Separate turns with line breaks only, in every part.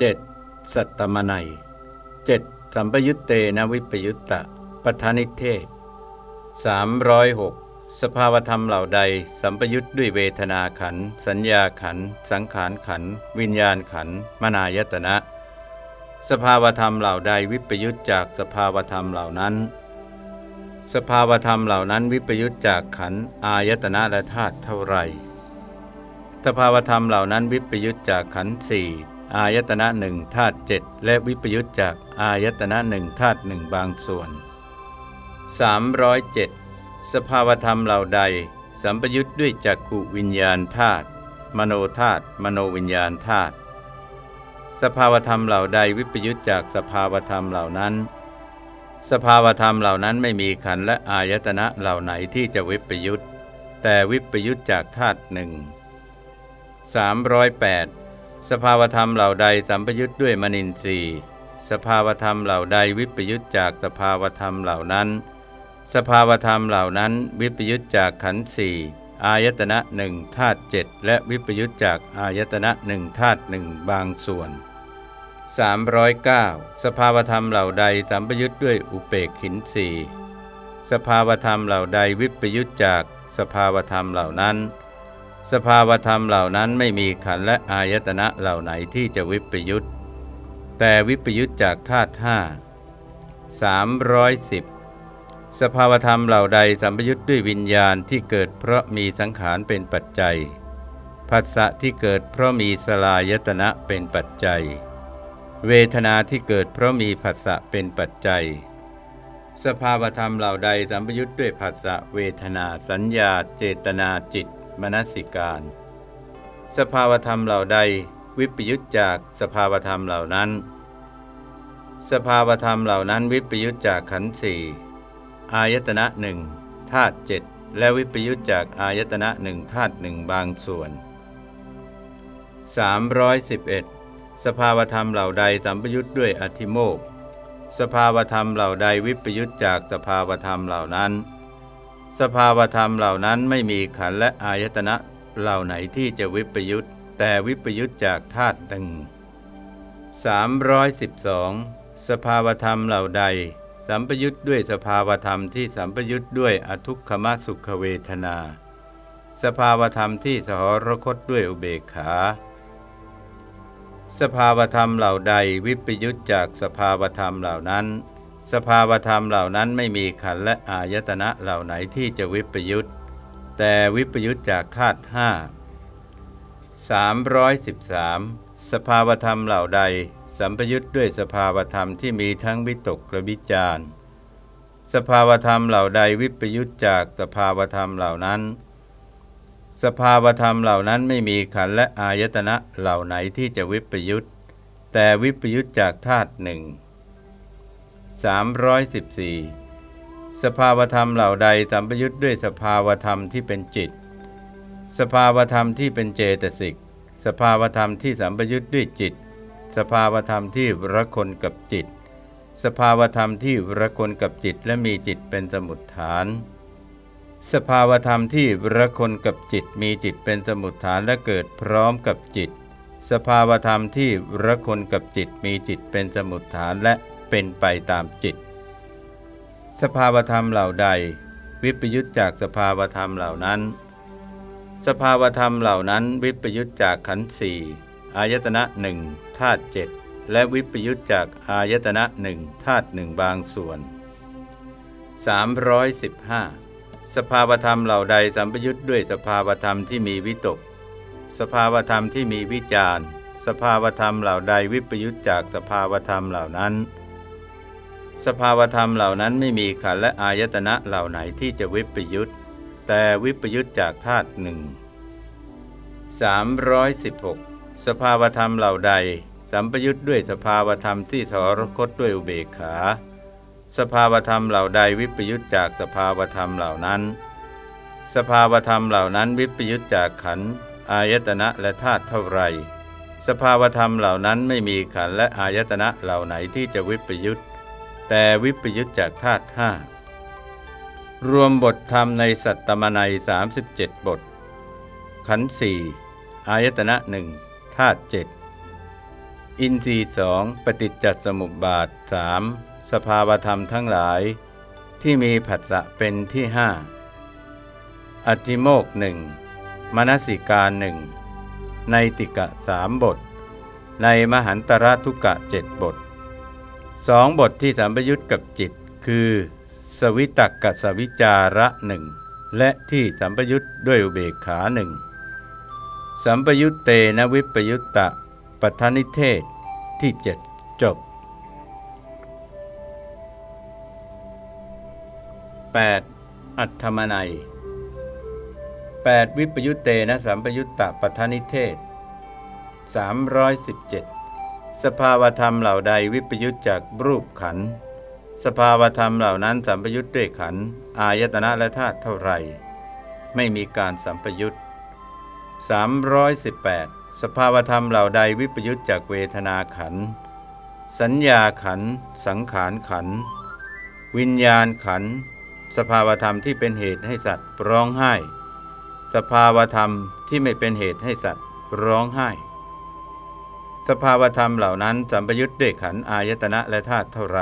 7. สัตตมนัย 7. สัมปยุตเตนะวิปยุตตะปทานิเทศ306 สภาวธรรมเหล่าใด สัมปยุตด้วยเวทนาขัน สัญญาขัน สังขารขัน วิญญาณขัน มนายตนะ สภาวธรรมเหล่าใดวิปยุตจากสภาวธรรมเหล่านั้น สภาวธรรมเหล่านั้นวิปยุตจากขันอายตนะและธาตุเท่าไรสภาวธรรมเหล่านั้นวิปยุตจากขันสี่ อายตนะหนึ่งธาตุเจ็ดและวิปยุตจากอายตนะหนึ่งธาตุหนึ่งบางส่วน 307 สภาวธรรมเหล่าใด สัมปยุตด้วยจักขุวิญญาณธาตุมโนธาตุมโนวิญญาณธาตุสภาวธรรมเหล่าใดวิปยุตจากสภาวธรรมเหล่านั้น สภาวธรรมเหล่านั้นไม่มีขันและอายตนะเหล่าไหนที่จะวิปยุตแต่วิปยุตจากธาตุหนึ่ง308 สภาวธรรมเหล่าใดสัมปยุทธ์ด้วยมนินทรีย์ สภาวธรรมเหล่าใดวิปยุทธจากสภาวธรรมเหล่านั้น สภาวธรรมเหล่านั้น วิปยุทธจากขันธ์สี่อายตนะหนึ่งธาตุเจ็ดและวิปยุทธจากอายตนะหนึ่งธาตุหนึ่งบางส่วน 309 สภาวธรรมเหล่าใดสัมปยุทธ์ด้วยอุเปกขินสีสภาวธรรมเหล่าใดวิปยุทธจากสภาวธรรมเหล่านั้น สภาวธรรมเหล่านั้นไม่มีขันและอายตนะเหล่าไหนที่จะวิปยุตแต่วิปยุตจากธาตุห้าสามร้อยสิบสภาวธรรมเหล่าใดสัมปยุตด้วยวิญญาณที่เกิดเพราะมีสังขารเป็นปัจจัยผัสสะที่เกิดเพราะมีสลายตนะเป็นปัจจัย เวทนาที่เกิดเพราะมีผัสสะเป็นปัจจัย สภาวธรรมเหล่าใดสัมปยุตด้วยผัสสะเวทนาสัญญา เจตนาจิต มนสิการ สภาวธรรมเหล่าใดวิปยุตจากสภาวธรรมเหล่านั้น สภาวธรรมเหล่านั้นวิปยุตจากขันธ์สี่อายตนะหนึ่งธาตุเจ็ดและวิปยุตจากอายตนะหนึ่งธาตุหนึ่งบางส่วน 311 สภาวธรรมเหล่าใดสัมปยุตด้วยอธิโมกสภาวธรรมเหล่าใดวิปยุตจากสภาวธรรมเหล่านั้น สภาวธรรมเหล่านั้นไม่มีขันและอายตนะเหล่าไหนที่จะวิปยุตแต่วิปยุตจากธาตุหนึ่ง312 สภาวธรรมเหล่าใด สัมปยุตด้วยสภาวธรรมที่สัมปยุตด้วยอทุกขมสุขเวทนา สภาวธรรมที่สหรคตด้วยอุเบกขา สภาวธรรมเหล่าใดวิปยุตจากสภาวธรรมเหล่านั้น สภาวธรรมเหล่านั้นไม่มีขันและอายตนะเหล่าไหนที่จะวิปยุตแต่วิปยุตจากธาตุห้าสามร้อยสิบสามสภาวธรรมเหล่าใด สัมปยุตด้วยสภาวธรรมที่มีทั้งวิตกและวิจารสภาวธรรมเหล่าใดวิปยุตจากสภาวธรรมเหล่านั้น สภาวธรรมเหล่านั้นไม่มีขันและอายตนะเหล่าไหนที่จะวิปยุตแต่วิปยุตจากธาตุหนึ่ง 314 สภาวธรรมเหล่าใดสัมปยุทธ์ด้วยสภาวธรรมที่เป็นจิต สภาวธรรมที่เป็นเจตสิก สภาวธรรมที่สัมปยุทธ์ด้วยจิต สภาวธรรมที่ระคนกับจิต สภาวธรรมที่ระคนกับจิตและมีจิตเป็นสมุดฐาน สภาวธรรมที่ระคนกับจิตมีจิตเป็นสมุดฐานและเกิดพร้อมกับจิตสภาวธรรมที่ระคนกับจิตมีจิตเป็นสมุดฐานและ เป็นไปตามจิต สภาวธรรมเหล่าใด วิปยุตจากสภาวธรรมเหล่านั้น สภาวธรรมเหล่านั้นวิปยุตจากขันธ์สี่อายตนะหนึ่งธาตุเจ็ดและวิปยุตจากอายตนะหนึ่งธาตุหนึ่งบางส่วน 315 สภาวธรรมเหล่าใดสัมปยุตด้วยสภาวธรรมที่มีวิตก สภาวธรรมที่มีวิจารสภาวธรรมเหล่าใดวิปยุตจากสภาวธรรมเหล่านั้น สภาวธรรมเหล่านั้นไม่มีขันและอายตนะเหล่าไหนที่จะวิปยุตแต่วิปยุตจากธาตุหนึ่ง316 สภาวธรรมเหล่าใด สัมปยุตด้วยสภาวธรรมที่สรคตด้วยอุเบกขา สภาวธรรมเหล่าใดวิปยุตจากสภาวธรรมเหล่านั้น สภาวธรรมเหล่านั้นวิปยุตจากขันอายตนะและธาตุเท่าไร สภาวธรรมเหล่านั้นไม่มีขันและอายตนะเหล่าไหนที่จะวิปยุต แต่วิปยุตจากธาตุห้ารวมบทธรรมในสัตตมนัย37 บท ขันธ์สี่อายตนะหนึ่งธาตุเจ็ดอินทรีสองปฏิจจสมุปบาทสามสภาวธรรมทั้งหลาย ที่มีผัสสะเป็นที่ห้าอติโมกหนึ่งมนสิการหนึ่งในติกะสามบท ในมหันตรทุกะเจ็ดบท สองบทที่สัมปยุตกับจิต คือ สวิตักกสวิจาระหนึ่งและที่สัมปยุตด้วยอุเบกขาหนึ่งสัมปยุตเตนวิปยุตตะปัทนิเทศที่เจ็ดจบ 8. อัตธรรมนัย 8. วิปยุตเตนะสัมปยุตตะปัทนิเทศ317 สภาวธรรมเหล่าใดวิปยุตจากรูปขัน สภาวธรรมเหล่านั้นสัมปยุตด้วยขัน อายตนะและธาตุเท่าไร ไม่มีการสัมปยุต318 สภาวธรรมเหล่าใดวิปยุตจากเวทนาขัน สัญญาขัน สังขารขัน วิญญาณขัน สภาวธรรมที่เป็นเหตุให้สัตว์ร้องไห้ สภาวธรรมที่ไม่เป็นเหตุให้สัตว์ร้องไห้ สภาวธรรมเหล่านั้นสัมปยุตด้วยขันอายตนะและธาตุเท่าไร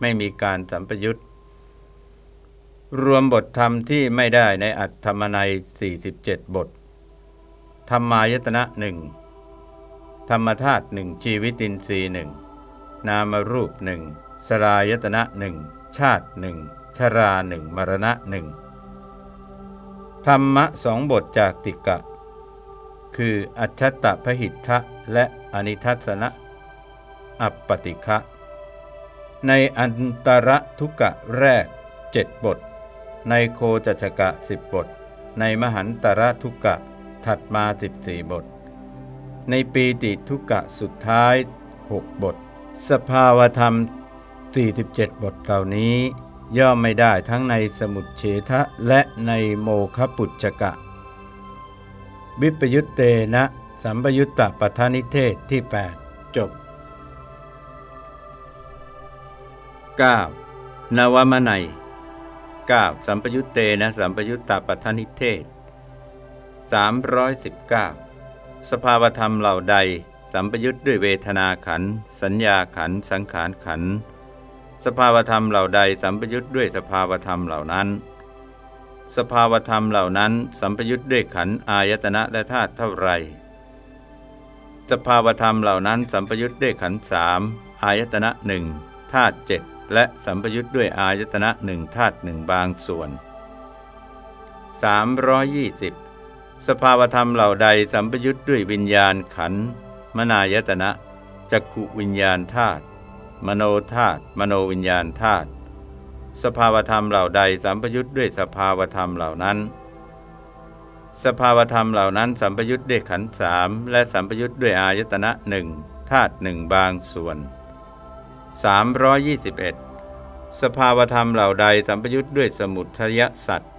ไม่มีการสัมปยุตรวมบทธรรมที่ไม่ได้ในอัตธรรมนัย 47 บท ธรรมายตนะหนึ่งธรรมธาตุหนึ่งชีวิตินทรีย์หนึ่งนามรูปหนึ่งสลายตนะหนึ่งชาติหนึ่งชราหนึ่งมรณะหนึ่งธรรมะสองบทจากติกะ คืออัจฉตพหิทธะและ อนิทัศนะอัปปติคะในอันตรทุกะแรกเจ็ดบท ในโคจัชกะสิบบท ในมหันตรทุกะถัดมา14บท ในปีติทุกกะสุดท้าย6บท สภาวธรรม 47 บทเหล่านี้ ย่อมไม่ได้ทั้งในสมุดเฉทะและในโมคปุจจกะ วิปยุตเตนะ สัมปยุตตปทานิเทศที่ 8 จบ 9. นวมนัย 9. สัมปยุตเตนะสัมปยุตตปทานิเทศ 319 สภาวธรรมเหล่าใด สัมปยุทธ์ด้วยเวทนาขัน สัญญาขัน สังขารขัน สภาวธรรมเหล่าใด สัมปยุทธ์ด้วยสภาวธรรมเหล่านั้นสภาวธรรมเหล่านั้น สัมปยุทธ์ด้วยขันอายตนะและธาตุเท่าไร สภาวธรรมเหล่านั้นสัมปยุทธ์ด้วยขันสามอายตนะหนึ่งธาตุเจ็ดและสัมปยุทธ์ด้วยอายตนะหนึ่งธาตุหนึ่งบางส่วน 320 สภาวธรรมเหล่าใดสัมปยุทธ์ด้วยวิญญาณขันมนายตนะจักขุวิญญาณธาตุมโนธาตุมโนวิญญาณธาตุสภาวธรรมเหล่าใดสัมปยุทธ์ด้วยสภาวธรรมเหล่านั้น สภาวธรรมเหล่านั้นสัมปยุทธ์ด้วยขันสามและสัมปยุทธ์ด้วยอายตนะหนึ่งธาตุหนึ่งบางส่วน 321 สภาวธรรมเหล่าใดสัมปยุทธ์ด้วยสมุทยสัตว์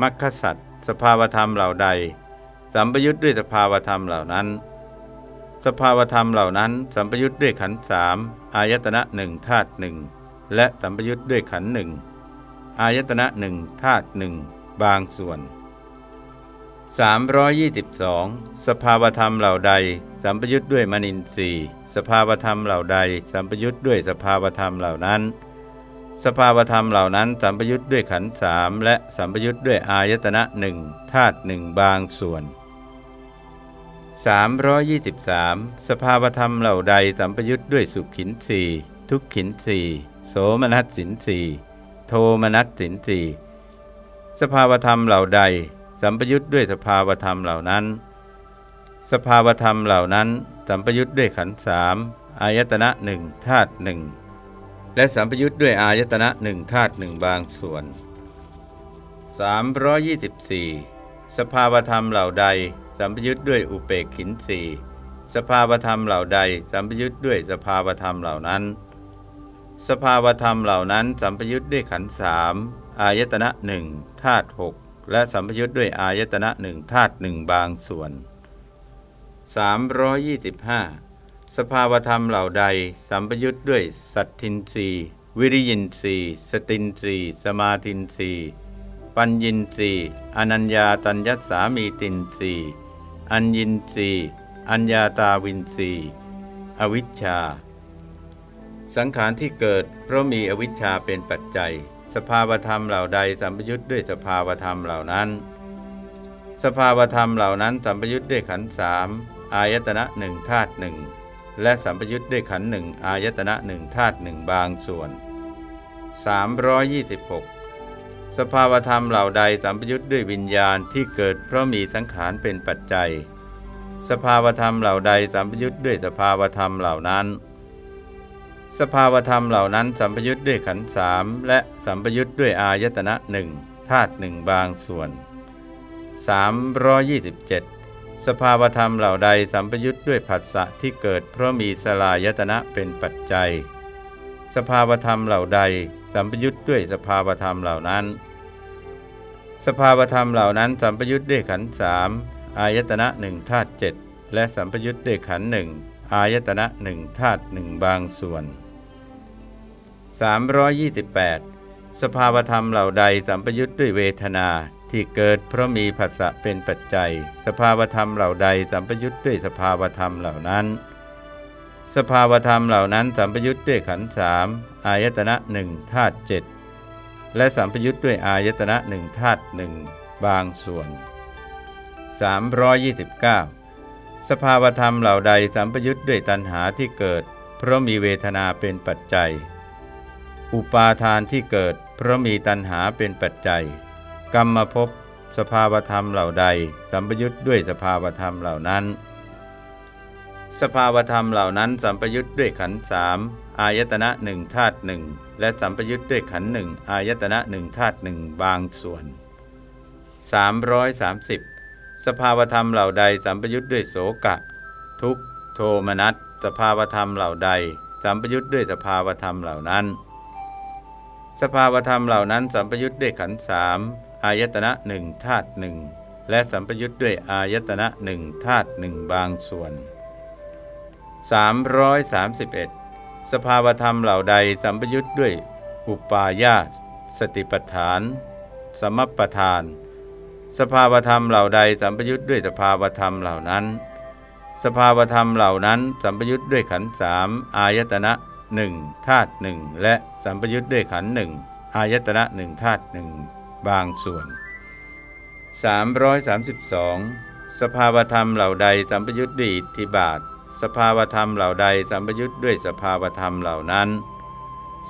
มัคคสัตว์สภาวธรรมเหล่าใด สัมปยุทธ์ด้วยสภาวธรรมเหล่านั้น สภาวธรรมเหล่านั้นสัมปยุทธ์ด้วยขันสามอายตนะหนึ่งธาตุหนึ่งและสัมปยุทธ์ด้วยขันหนึ่งอายตนะหนึ่งธาตุหนึ่งบางส่วน 322 สภาวธรรมเหล่าใด สัมปยุทธ์ด้วยมนินทรีย์ สภาวธรรมเหล่าใด สัมปยุทธ์ด้วยสภาวธรรมเหล่านั้น สภาวธรรมเหล่านั้น สัมปยุทธ์ด้วยขันธ์สามและสัมปยุทธ์ด้วยอายตนะหนึ่งธาตุหนึ่งบางส่วน 323 สภาวธรรมเหล่าใด สัมปยุทธ์ด้วยสุขขินสีทุกขินสีโสมนัสสินสีโทมนัสสินสีสภาวธรรมเหล่าใด สัมปยุทธ์ด้วยสภาวธรรมเหล่านั้น สภาวธรรมเหล่านั้น สัมปยุทธ์ด้วยขันธ์สามอายตนะหนึ่งธาตุหนึ่งและสัมปยุทธ์ด้วยอายตนะหนึ่งธาตุหนึ่งบางส่วน 324 สภาวธรรมเหล่าใด สัมปยุทธ์ด้วยอุเปกขินสีสภาวธรรมเหล่าใด สัมปยุทธ์ด้วยสภาวธรรมเหล่านั้น สภาวธรรมเหล่านั้น สัมปยุทธ์ด้วยขันสามอายตนะหนึ่งธาตุหก และสัมปยุทธ์ด้วยอายตนะหนึ่งธาตุหนึ่งบางส่วน 325 สภาวธรรมเหล่าใด สัมปยุทธ์ด้วยสัตทินรีวิริยินรีสตินรีสมาทินรีปัญญินรีอนัญญาตัญญสามีตินรีอัญญินรีอัญญาตาวินรีอวิชชา สังขารที่เกิดเพราะมีอวิชชาเป็นปัจจัย สภาวธรรมเหล่าใดสัมปยุทธ์ด้วยสภาวธรรมเหล่านั้น สภาวธรรมเหล่านั้นสัมปยุทธ์ด้วยขันธ์สามอายตนะหนึ่งธาตุหนึ่งและสัมปยุทธ์ด้วยขันธ์หนึ่งอายตนะหนึ่งธาตุหนึ่งบางส่วน 326 สภาวธรรมเหล่าใดสัมปยุทธ์ด้วยวิญญาณที่เกิดเพราะมีสังขารเป็นปัจจัย สภาวธรรมเหล่าใดสัมปยุทธ์ด้วยสภาวธรรมเหล่านั้น สภาวธรรมเหล่านั้นสัมปยุทธ์ด้วยขันสามและสัมปยุทธ์ด้วยอายตนะหนึ่งธาตุหนึ่งบางส่วน 327 สภาวธรรมเหล่าใดสัมปยุทธ์ด้วยผัสสะที่เกิดเพราะมีสลายตนะเป็นปัจจัย สภาวธรรมเหล่าใดสัมปยุทธ์ด้วยสภาวธรรมเหล่านั้น สภาวธรรมเหล่านั้นสัมปยุทธ์ด้วยขันสามอายตนะหนึ่งธาตุเจ็ดและสัมปยุทธ์ด้วยขันหนึ่งอายตนะหนึ่งธาตุหนึ่งบางส่วน 328 สภาวธรรมเหล่าใดสัมปยุทธ์ด้วยเวทนาที่เกิดเพราะมีผัสสะเป็นปัจจัย สภาวธรรมเหล่าใดสัมปยุทธ์ด้วยสภาวธรรมเหล่านั้น สภาวธรรมเหล่านั้นสัมปยุทธ์ด้วยขันธ์สามอายตนะหนึ่งธาตุเจ็ดและสัมปยุทธ์ด้วยอายตนะหนึ่งธาตุหนึ่งบางส่วน 329 สภาวธรรมเหล่าใดสัมปยุทธ์ด้วยตัณหาที่เกิด เพราะมีเวทนาเป็นปัจจัย อุปาทานที่เกิด เพราะมีตัณหาเป็นปัจจัย กรรมภพสภาวธรรมเหล่าใด สัมปยุทธ์ด้วยสภาวธรรมเหล่านั้น สภาวธรรมเหล่านั้น สัมปยุทธ์ด้วยขันธ์สามอายตนะหนึ่งธาตุหนึ่งและสัมปยุทธ์ด้วยขันธ์หนึ่งอายตนะหนึ่งธาตุหนึ่งบางส่วน 330 สภาวธรรมเหล่าใด สัมปยุทธ์ด้วยโสกะ ทุกโทมนัสสภาวธรรมเหล่าใด สัมปยุทธ์ด้วยสภาวธรรมเหล่านั้น สภาวธรรมเหล่านั้นสัมปยุทธ์ด้วยขันธ์สามอายตนะหนึ่งธาตุหนึ่งและสัมปยุทธ์ด้วยอายตนะหนึ่งธาตุหนึ่งบางส่วน 331 สภาวธรรมเหล่าใดสัมปยุทธ์ด้วยอุปาญาสติปฐาน สมปปทาน สภาวธรรมเหล่าใดสัมปยุทธ์ด้วยสภาวธรรมเหล่านั้น สภาวธรรมเหล่านั้นสัมปยุทธ์ด้วยขันธ์สามอายตนะ หนึ่งธาตุหนึ่งและสัมปยุทธ์ด้วยขันหนึ่งอายตนะหนึ่งธาตุหนึ่งบางส่วน 332 สภาวธรรมเหล่าใดสัมปยุทธ์ด้วยอิทธิบาท สภาวธรรมเหล่าใดสัมปยุทธ์ด้วยสภาวธรรมเหล่านั้น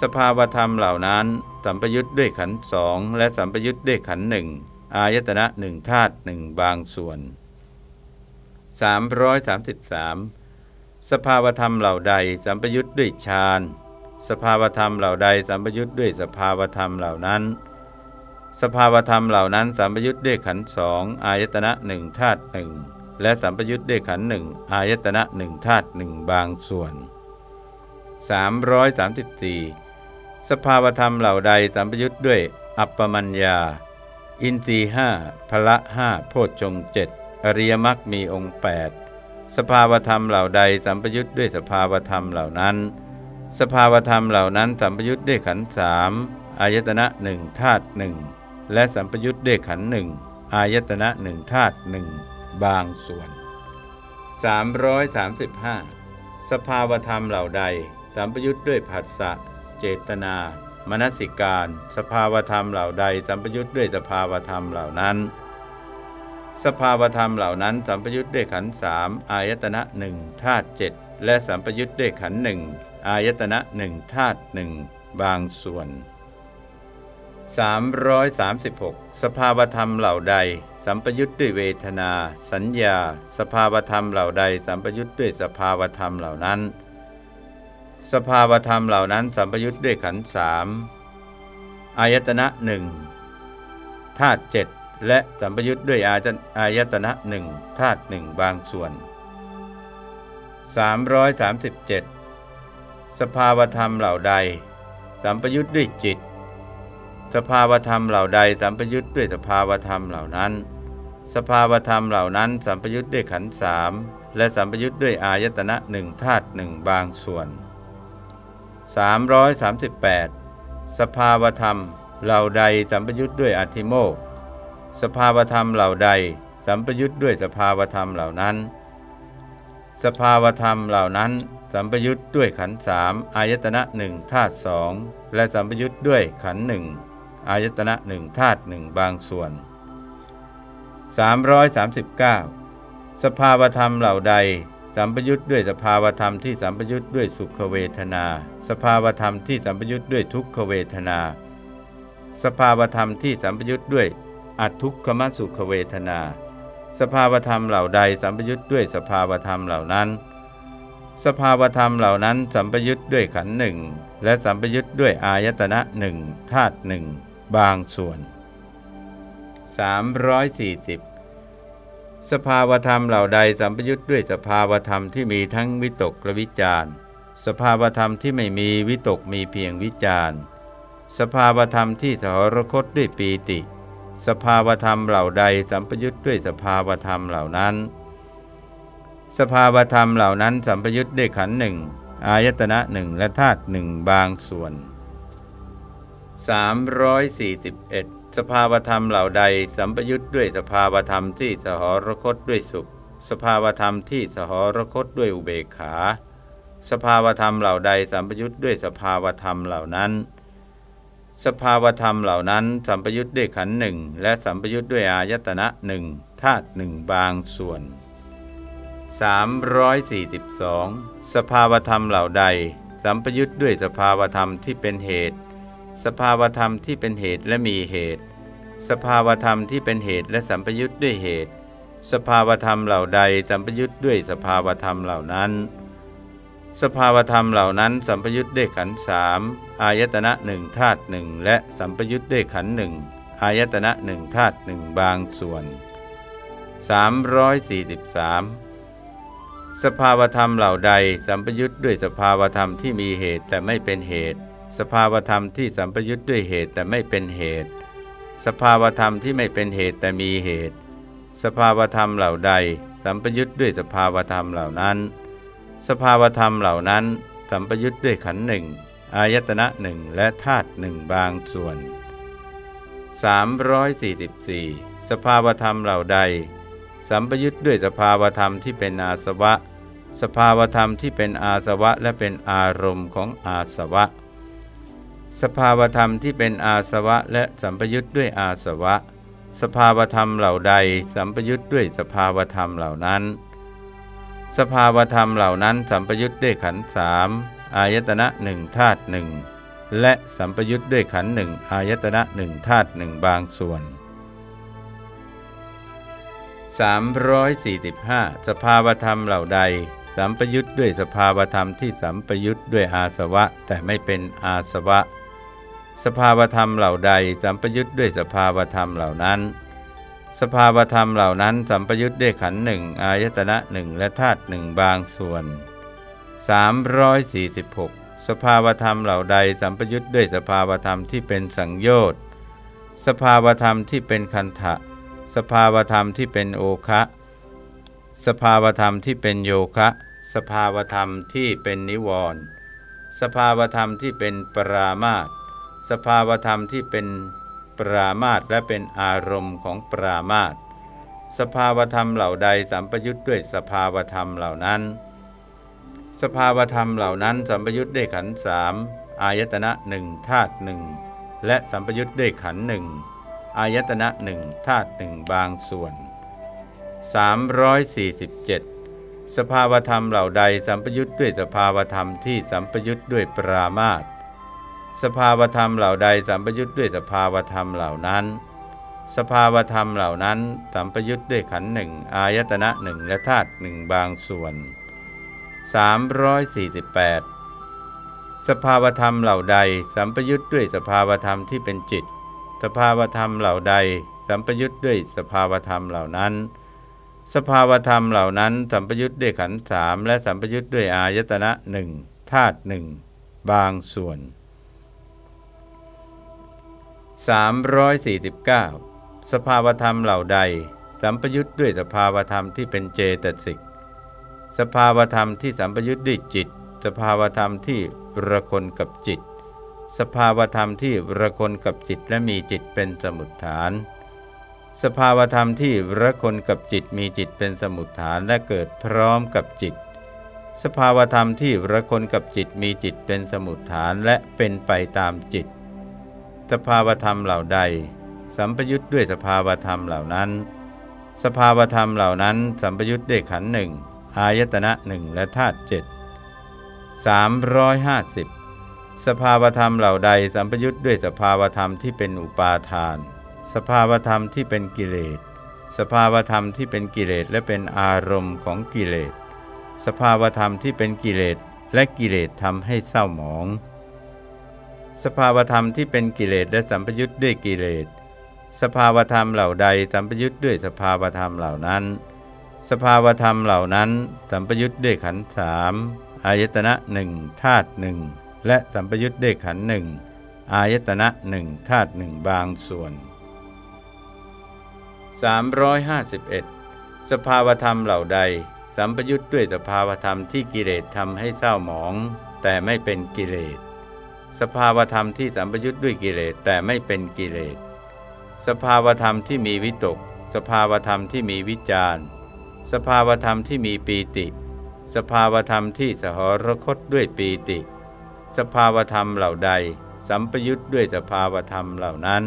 สภาวธรรมเหล่านั้นสัมปยุทธ์ด้วยขันสองและสัมปยุทธ์ด้วยขันหนึ่งอายตนะหนึ่งธาตุหนึ่งบางส่วน 333 สภาวธรรมเหล่าใดสัมปยุทธ์ด้วยฌานสภาวธรรมเหล่าใดสัมปยุทธ์ด้วยสภาวธรรมเหล่านั้น สภาวธรรมเหล่านั้นสัมปยุทธ์ด้วยขันสองอายตนะหนึ่งธาตุหนึ่งและสัมปยุทธ์ด้วยขันหนึ่งอายตนะหนึ่งธาตุหนึ่งบางส่วน 334 สภาวธรรมเหล่าใดสัมปยุทธ์ด้วยอัปปมัญญา อินทรีห้าพละห้าโพชฌงเจ็ดอริยมรรคมีองค์8 สภาวธรรมเหล่าใดสัมปยุทธ์ด้วยสภาวธรรมเหล่านั้น สภาวธรรมเหล่านั้นสัมปยุทธ์ด้วยขันธ์สามอายตนะหนึ่งธาตุหนึ่งและสัมปยุทธ์ด้วยขันธ์หนึ่งอายตนะหนึ่งธาตุหนึ่งบางส่วน 335 สภาวธรรมเหล่าใด สัมปยุทธ์ด้วยผัสสะเจตนา มนสิการ สภาวธรรมเหล่าใด สัมปยุทธ์ด้วยสภาวธรรมเหล่านั้น สภาวธรรมเหล่านั้นสัมปยุทธ์ด้วยขันสามอายตนะหนึ่งธาตุเจ็ดและสัมปยุทธ์ด้วยขันหนึ่งอายตนะหนึ่งธาตุหนึ่งบางส่วน 336 สภาวธรรมเหล่าใด สัมปยุทธ์ด้วยเวทนา สัญญา สภาวธรรมเหล่าใด สัมปยุทธ์ด้วยสภาวธรรมเหล่านั้น สภาวธรรมเหล่านั้น สัมปยุทธ์ด้วยขันสามอายตนะหนึ่งธาตุเจ็ด และสัมปยุทธ์ด้วยอาจอายตนะหนึ่งธาตุหนึ่งบางส่วน 337 สภาวธรรมเหล่าใด สัมปยุทธ์ด้วยจิต สภาวธรรมเหล่าใด สัมปยุทธ์ด้วยสภาวธรรมเหล่านั้น สภาวธรรมเหล่านั้น สัมปยุทธ์ด้วยขันธ์สามและสัมปยุทธ์ด้วยอายตนะหนึ่งธาตุหนึ่งบางส่วน 338 สภาวธรรมเหล่าใดสัมปยุทธ์ด้วยอธิโมก สภาวธรรมเหล่าใด สัมปยุทธ์ด้วยสภาวธรรมเหล่านั้น สภาวธรรมเหล่านั้น สัมปยุทธ์ด้วยขันสามอายตนะหนึ่งธาตุสองและสัมปยุทธ์ด้วยขันหนึ่งอายตนะหนึ่งธาตุหนึ่งบางส่วน 339 สภาวธรรมเหล่าใด สัมปยุทธ์ด้วยสภาวธรรมที่สัมปยุทธ์ด้วยสุขเวทนา สภาวธรรมที่สัมปยุทธ์ด้วยทุกขเวทนา สภาวธรรมที่สัมปยุทธ์ด้วย อัทุกขมสุขเวทนา สภาวธรรมเหล่าใดสัมปยุทธ์ด้วยสภาวธรรมเหล่านั้น สภาวธรรมเหล่านั้นสัมปยุทธ์ด้วยขันหนึ่งและสัมปยุทธ์ด้วยอายตนะหนึ่งธาตุหนึ่งบางส่วน 340 สภาวธรรมเหล่าใดสัมปยุทธ์ด้วยสภาวธรรมที่มีทั้งวิตกและวิจารสภาวธรรมที่ไม่มีวิตกมีเพียงวิจารสภาวธรรมที่สหรคตด้วยปีติ สภาวธรรมเหล่าใดสัมปยุทธ์ด้วยสภาวธรรมเหล่านั้น สภาวธรรมเหล่านั้นสัมปยุทธ์ด้วยขันหนึ่งอายตนะหนึ่งและธาตุหนึ่งบางส่วน 341 สภาวธรรมเหล่าใด สัมปยุทธ์ด้วยสภาวธรรมที่สหรคตด้วยสุข สภาวธรรมที่สหรคตด้วยอุเบกขา สภาวธรรมเหล่าใดสัมปยุทธ์ด้วยสภาวธรรมเหล่านั้น สภาวธรรมเหล่านั้นสัมปยุทธ์ด้วยขันหนึ่งและสัมปยุทธ์ด้วยอายตนะหนึ่งธาตุหนึ่งบางส่วน 342 สภาวธรรมเหล่าใด สัมปยุทธ์ด้วยสภาวธรรมที่เป็นเหตุ สภาวธรรมที่เป็นเหตุและมีเหตุ สภาวธรรมที่เป็นเหตุและสัมปยุทธ์ด้วยเหตุ สภาวธรรมเหล่าใดสัมปยุทธ์ด้วยสภาวธรรมเหล่านั้น สภาวธรรมเหล่านั้นสัมปยุทธ์ด้วยขันสามอายตนะหนึ่งธาตุหนึ่งและสัมปยุทธ์ด้วยขันหนึ่งอายตนะหนึ่งธาตุหนึ่งบางส่วน 343 สภาวธรรมเหล่าใดสัมปยุทธ์ด้วยสภาวธรรมที่มีเหตุแต่ไม่เป็นเหตุ สภาวธรรมที่สัมปยุทธ์ด้วยเหตุแต่ไม่เป็นเหตุ สภาวธรรมที่ไม่เป็นเหตุแต่มีเหตุ สภาวธรรมเหล่าใด สัมปยุทธ์ด้วยสภาวธรรมเหล่านั้น สภาวธรรมเหล่านั้นสัมปยุทธ์ด้วยขันหนึ่งอายตนะหนึ่งและธาตุหนึ่งบางส่วน 344 สภาวธรรมเหล่าใด สัมปยุทธ์ด้วยสภาวธรรมที่เป็นอาสวะ สภาวธรรมที่เป็นอาสวะและเป็นอารมณ์ของอาสวะ สภาวธรรมที่เป็นอาสวะและสัมปยุทธ์ด้วยอาสวะ สภาวธรรมเหล่าใด สัมปยุทธ์ด้วยสภาวธรรมเหล่านั้น สภาวธรรมเหล่านั้นสัมปยุทธ์ด้วยขันสามอายตนะหนึ่งธาตุหนึ่งและสัมปยุทธ์ด้วยขันหนึ่งอายตนะหนึ่งธาตุหนึ่งบางส่วน 345 สภาวธรรมเหล่าใด สัมปยุทธ์ด้วยสภาวธรรมที่สัมปยุทธ์ด้วยอาสวะ แต่ไม่เป็นอาสวะ สภาวธรรมเหล่าใด สัมปยุทธ์ด้วยสภาวธรรมเหล่านั้น สภาวธรรมเหล่านั้นสัมปยุทธ์ด้วยขันหนึ่งอายตนะหนึ่งและธาตุหนึ่งบางส่วน 346 สภาวธรรมเหล่าใดสัมปยุทธ์ด้วยสภาวธรรมที่เป็นสังโยชน์สภาวธรรมที่เป็นคันทะสภาวธรรมที่เป็นโอคะ สภาวธรรมที่เป็นโยคะ สภาวธรรมที่เป็นนิวรณ์สภาวธรรมที่เป็นปรามาตสภาวธรรมที่เป็น ปรามาตและเป็นอารมณ์ของปรามาตสภาวธรรมเหล่าใดสัมปยุทธ์ด้วยสภาวธรรมเหล่านั้น สภาวธรรมเหล่านั้นสัมปยุทธ์ด้วยขันสามอายตนะหนึ่งธาตุหนึ่งและสัมปยุทธ์ด้วยขันหนึ่งอายตนะหนึ่งธาตุหนึ่งบางส่วน 347 สภาวธรรมเหล่าใดสัมปยุทธ์ด้วยสภาวธรรมที่สัมปยุทธ์ด้วยปรามาต สภาวธรรมเหล่าใดสัมปยุทธ์ด้วยสภาวธรรมเหล่านั้น สภาวธรรมเหล่านั้นสัมปยุทธ์ด้วยขันหนึ่งอายตนะหนึ่งและธาตุหนึ่งบางส่วน 348 สภาวธรรมเหล่าใดสัมปยุทธ์ด้วยสภาวธรรมที่เป็นจิต สภาวธรรมเหล่าใด สัมปยุทธ์ด้วยสภาวธรรมเหล่านั้น สภาวธรรมเหล่านั้นสัมปยุทธ์ด้วยขันธ์สามและสัมปยุทธ์ด้วยอายตนะหนึ่งธาตุหนึ่งบางส่วน 349 สภาวธรรมเหล่าใด สัมปยุทธ์ด้วยสภาวธรรมที่เป็นเจตสิก สภาวธรรมที่สัมปยุทธ์ด้วยจิต สภาวธรรมที่ระคนกับจิต สภาวธรรมที่ระคนกับจิตและมีจิตเป็นสมุดฐาน สภาวธรรมที่ระคนกับจิตมีจิตเป็นสมุดฐานและเกิดพร้อมกับจิต สภาวธรรมที่ระคนกับจิตมีจิตเป็นสมุทฐานและเป็นไปตามจิต สภาวธรรมเหล่าใด สัมปยุทธ์ด้วยสภาวธรรมเหล่านั้น สภาวธรรมเหล่านั้น สัมปยุทธ์ด้วยขันหนึ่งอายตนะหนึ่งและธาตุเจ็ดสามร้อยห้าสิบสภาวธรรมเหล่าใดสัมปยุทธ์ด้วยสภาวธรรมที่เป็นอุปาทาน สภาวธรรมที่เป็นกิเลส สภาวธรรมที่เป็นกิเลสและเป็นอารมณ์ของกิเลส สภาวธรรมที่เป็นกิเลสและกิเลสทำให้เศร้าหมอง สภาวธรรมที่เป็นกิเลสและสัมปยุทธ์ด้วยกิเลส สภาวธรรมเหล่าใดสัมปยุทธ์ด้วยสภาวธรรมเหล่านั้น สภาวธรรมเหล่านั้น สัมปยุทธ์ด้วยขันธ์สามอายตนะหนึ่งธาตุหนึ่งและสัมปยุทธ์ด้วยขันธ์หนึ่งอายตนะหนึ่งธาตุหนึ่งบางส่วน 351 สภาวธรรมเหล่าใด สัมปยุทธ์ด้วยสภาวธรรมที่กิเลสทำให้เศร้าหมอง แต่ไม่เป็นกิเลส สภาวธรรมที่สัมปยุทธ์ด้วยกิเลสแต่ไม่เป็นกิเลส สภาวธรรมที่มีวิตก สภาวธรรมที่มีวิจารสภาวธรรมที่มีปีติ สภาวธรรมที่สหรคตด้วยปีติ สภาวธรรมเหล่าใด สัมปยุทธ์ด้วยสภาวธรรมเหล่านั้น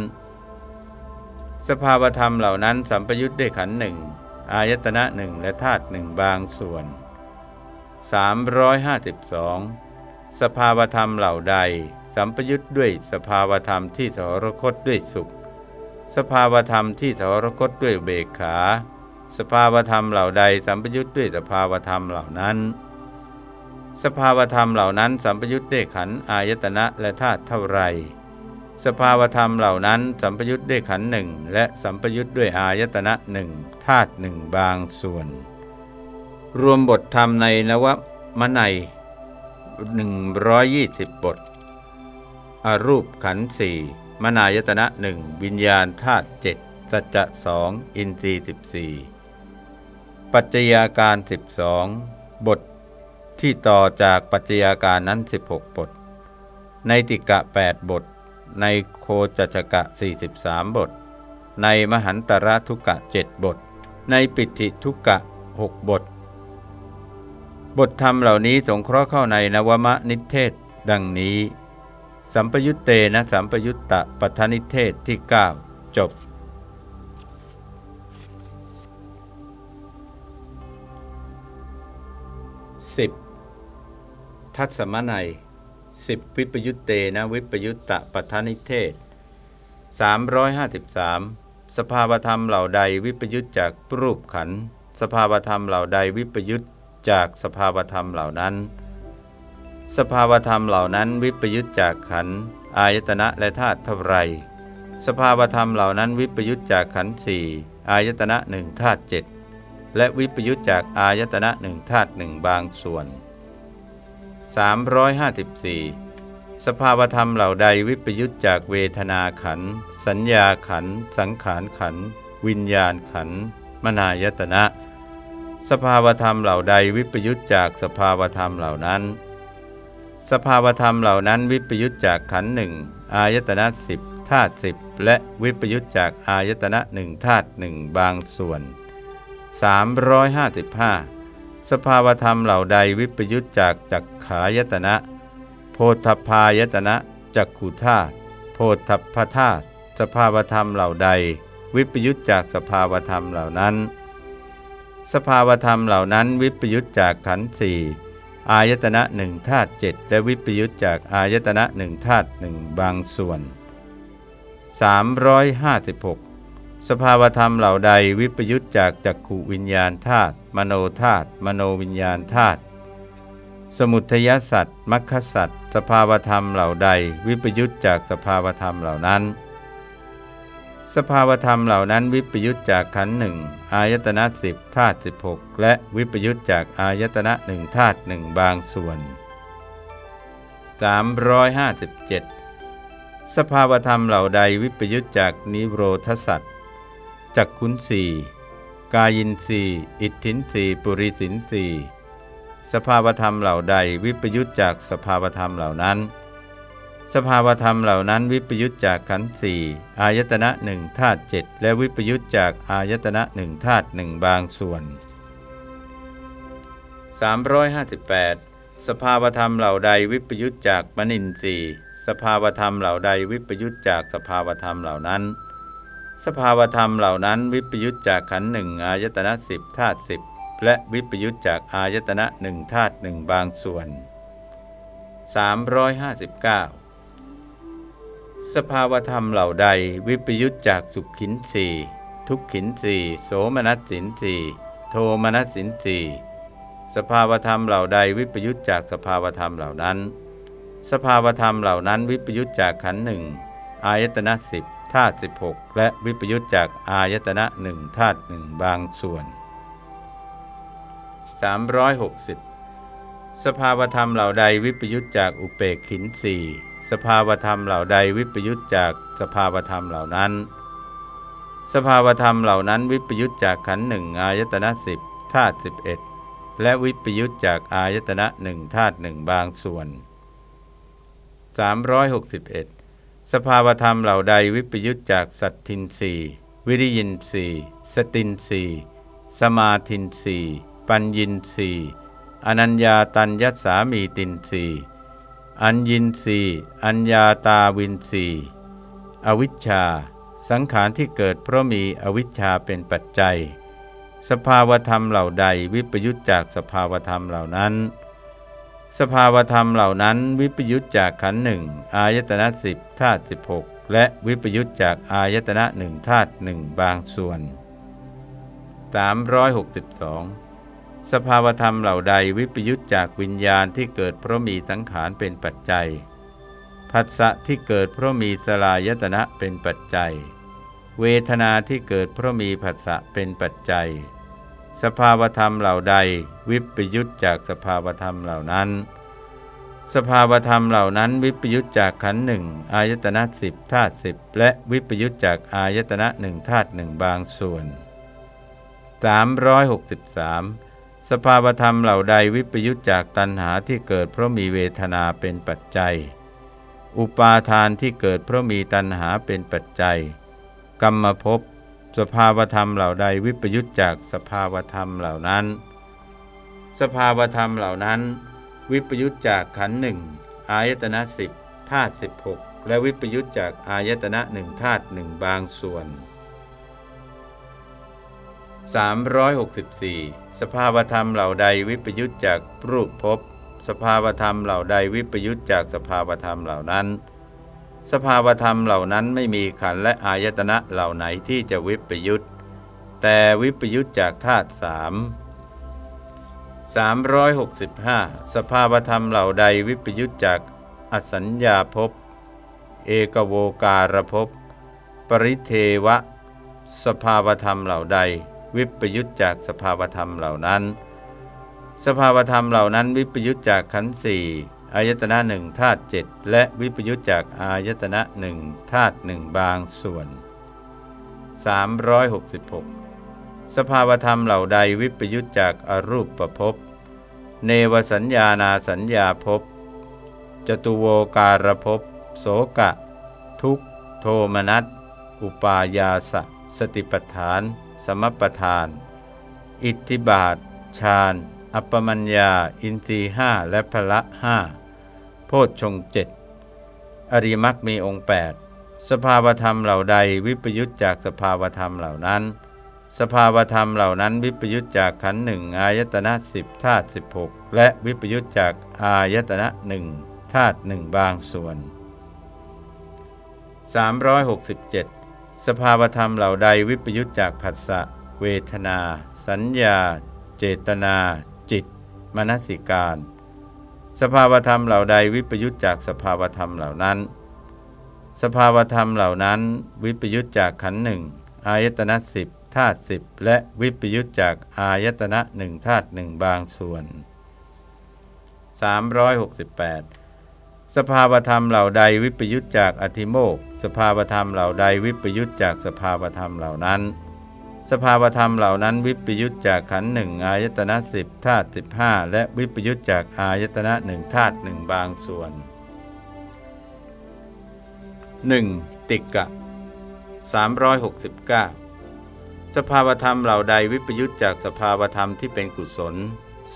สภาวธรรมเหล่านั้นสัมปยุทธ์ด้วยขันหนึ่งอายตนะหนึ่งและธาตุหนึ่งบางส่วน 352 สภาวธรรมเหล่าใด สัมปยุทธ์ด้วยสภาวธรรมที่สรคตด้วยสุข สภาวธรรมที่สรคตด้วยเบกขา สภาวธรรมเหล่าใด สัมปยุทธ์ด้วยสภาวธรรมเหล่านั้น สภาวธรรมเหล่านั้น สัมปยุทธ์ด้วยขันอายตนะและธาตุเท่าไร สภาวธรรมเหล่านั้น สัมปยุทธ์ด้วยขันหนึ่งและสัมปยุทธ์ด้วยอายตนะหนึ่งธาตุหนึ่งบางส่วน รวมบทธรรมในนวมนัย 120 บท อรูปขันสี่มนายตนะหนึ่งวิญญาณธาตุเจ็ดสัจจะสองอินทรีสิบสี่ปัจจัยาการสิบสองบท ที่ต่อจากปัจจัยาการนั้น16บหกบท ในติกะ8บท ในโคจัจกะ43บามบท ในมหันตระทุกะ7บท ในปิติทุกะ6บท บทธรรมเหล่านี้สงเคราะห์เข้าในนวมนิเทศ ดังนี้ สัมปยุตเตนะสัมปยุตตะปัทนิเทศที่ 9 จบสิบทัศมนัยสิบวิปยุตเตนะวิปยุตตะปัฏนิเทศ 353 สภาวธรรมเหล่าใดวิปยุตจากรูปขัน สภาวธรรมเหล่าใดวิปยุต จากสภาวธรรมเหล่านั้น สภาวธรรมเหล่านั้นวิปยุตจากขันอายตนะและธาตุเท่าไร สภาวธรรมเหล่านั้นวิปยุตจากขันสี่อายตนะหนึ่งธาตุเจ็ดและวิปยุตจากอายตนะหนึ่งธาตุหนึ่งบางส่วน 354 สภาวธรรมเหล่าใดวิปยุตจากเวทนาขัน สัญญาขัน สังขารขัน วิญญาณขัน มนายตนะ สภาวธรรมเหล่าใดวิปยุตจากสภาวธรรมเหล่านั้น สภาวธรรมเหล่านั้นวิปยุตจากขันหนึ่งอายตนะสิบธาตุสิบและวิปยุตจากอายตนะหนึ่งธาตุหนึ่งบางส่วน 355 สภาวธรรมเหล่าใดวิปยุตจากจักขายตนะ โพธพายตนะจักขุธาตุโพธพธาตุสภาวธรรมเหล่าใด วิปยุตจากสภาวธรรมเหล่านั้น สภาวธรรมเหล่านั้นวิปยุตจากขันธ์สี่อายตนะหนึ่งธาตุเจ็ดและวิปยุตจากอายตนะหนึ่งธาตุหนึ่งบางส่วน 356 สภาวธรรมเหล่าใดวิปยุตจากจักขุวิญญาณธาตุมโนธาตุมโนวิญญาณธาตุสมุทยสัตว์มัคคสัตว์สภาวธรรมเหล่าใด วิปยุตจากสภาวธรรมเหล่านั้น สภาวธรรมเหล่านั้นวิปยุตจากขันหนึ่งอายตนะสิบธาตุสิบหกและวิปยุตจากอายตนะหนึ่งธาตุหนึ่งบางส่วน 357 สภาวธรรมเหล่าใดวิปยุตจากนิโรธสัตว์จักขุนสีกายินสีอิทธินสีปุริสินสีสภาวธรรมเหล่าใดวิปยุตจากสภาวธรรมเหล่านั้น สภาวธรรมเหล่านั้นวิปยุตจากขันธ์สี่อายตนะหนึ่งธาตุเจ็ดและวิปยุตจากอายตนะหนึ่งธาตุหนึ่งบางส่วน 358 สภาวธรรมเหล่าใดวิปยุตจากมนินทรีย์สภาวธรรมเหล่าใดวิปยุตจากสภาวธรรมเหล่านั้น สภาวธรรมเหล่านั้นวิปยุตจากขันหนึ่งอายตนะสิบธาตุสิบและวิปยุตจากอายตนะหนึ่งธาตุหนึ่งบางส่วน 359 สภาวธรรมเหล่าใดวิปยุตจากสุขขินสีทุกขินสีโสมนัสสินสีโทมนัสสินสีสภาวธรรมเหล่าใดวิปยุตจากสภาวธรรมเหล่านั้น สภาวธรรมเหล่านั้นวิปยุตจากขันหนึ่งอายตนะสิบธาตุสิบหกและวิปยุตจากอายตนะหนึ่งธาตุหนึ่งบางส่วน 360 สภาวธรรมเหล่าใดวิปยุตจากอุเปกขินสี สภาวธรรมเหล่าใดวิปยุตจากสภาวธรรมเหล่านั้น สภาวธรรมเหล่านั้นวิปยุตจากขันหนึ่งอายตนะสิบธาตุสิบเอ็ดและวิปยุตจากอายตนะหนึ่งธาตุหนึ่งบางส่วน 361 สภาวธรรมเหล่าใดวิปยุตจากสัตทินสีวิริยินสีสตินสีสมาทินสีปัญญินสีอนัญญาตัญญสามีตินสี อัญญินสีอัญญาตาวินสีอวิชชา สังขารที่เกิดเพราะมีอวิชชาเป็นปัจจัย สภาวธรรมเหล่าใดวิปยุตจากสภาวธรรมเหล่านั้น สภาวธรรมเหล่านั้น วิปยุตจากขันหนึ่งอายตนะสิบธาตุสิบหกและวิปยุตจากอายตนะหนึ่งธาตุหนึ่งบางส่วน 362 สภาวธรรมเหล่าใดวิปยุตจากวิญญาณที่เกิดเพราะมีสังขารเป็นปัจจัยผัสสะที่เกิดเพราะมีสลายตนะเป็นปัจจัย เวทนาที่เกิดเพราะมีผัสสะเป็นปัจจัย สภาวธรรมเหล่าใด วิปยุตจากสภาวธรรมเหล่านั้น สภาวธรรมเหล่านั้น วิปยุตจากขันหนึ่งอายตนะสิบธาตุสิบและวิปยุตจากอายตนะหนึ่งธาตุหนึ่งบางส่วน363 สภาวธรรมเหล่าใดวิปยุตจากตัณหาที่เกิดเพราะมีเวทนาเป็นปัจจัย อุปาทานที่เกิดเพราะมีตัณหาเป็นปัจจัย กรรมภพสภาวธรรมเหล่าใดวิปยุตจากสภาวธรรมเหล่านั้น สภาวธรรมเหล่านั้น วิปยุตจากขันหนึ่งอายตนะสิบธาตุสิบหกและวิปยุตจากอายตนะหนึ่งธาตุหนึ่งบางส่วน 364 สภาวธรรมเหล่าใดวิปยุตจากรูปภพสภาวธรรมเหล่าใดวิปยุตจากสภาวธรรมเหล่านั้น สภาวธรรมเหล่านั้นไม่มีขันและอายตนะเหล่าไหนที่จะวิปยุตแต่วิปยุตจากธาตุสามสามร้อยหกสิบห้าสภาวธรรมเหล่าใดวิปยุตจากอสัญญาภพเอกโวการภพปริเทวะ สภาวธรรมเหล่าใด วิปยุตจากสภาวธรรมเหล่านั้น สภาวธรรมเหล่านั้น วิปยุตจากขันธ์สี่อายตนะหนึ่งธาตุเจ็ดและวิปยุตจากอายตนะหนึ่งธาตุหนึ่งบางส่วน 366 สภาวธรรมเหล่าใดวิปยุตจากอรูปประพบเนวสัญญานาสัญญาภพจตุโวการภพโสกะ ทุกโทมนัส อุปายาสสติปทาน สมปทาน อิทธิบาทฌานอัปปมัญญา อินทรีห้าและพละห้าโพชฌงเจ็ดอริมักมีองค์ 8 สภาวธรรมเหล่าใดวิปยุตจากสภาวธรรมเหล่านั้น สภาวธรรมเหล่านั้นวิปยุตจากขันหนึ่งอายตนะสิบธาตุสิบหกและวิปยุตจากอายตนะหนึ่งธาตุหนึ่งบางส่วน 367 สภาวธรรมเหล่าใดวิปยุตจากผัสสะเวทนา สัญญา เจตนา จิต มนสิการ สภาวธรรมเหล่าใดวิปยุตจากสภาวธรรมเหล่านั้น สภาวธรรมเหล่านั้น วิปยุตจากขันหนึ่งอายตนะสิบธาตุสิบและวิปยุตจากอายตนะหนึ่งธาตุหนึ่งบางส่วน 368 สภาวธรรมเหล่าใดวิปยุตจากอธิโมกสภาวธรรมเหล่าใดวิปยุตจากสภาวธรรมเหล่านั้น สภาวธรรมเหล่านั้นวิปยุตจากขันหนึ่งอายตนะสิบธาตุสิบห้าและวิปยุตจากอายตนะหนึ่งธาตุหนึ่งบางส่วน 1. ติกะ369 สภาวธรรมเหล่าใดวิปยุตจากสภาวธรรมที่เป็นกุศล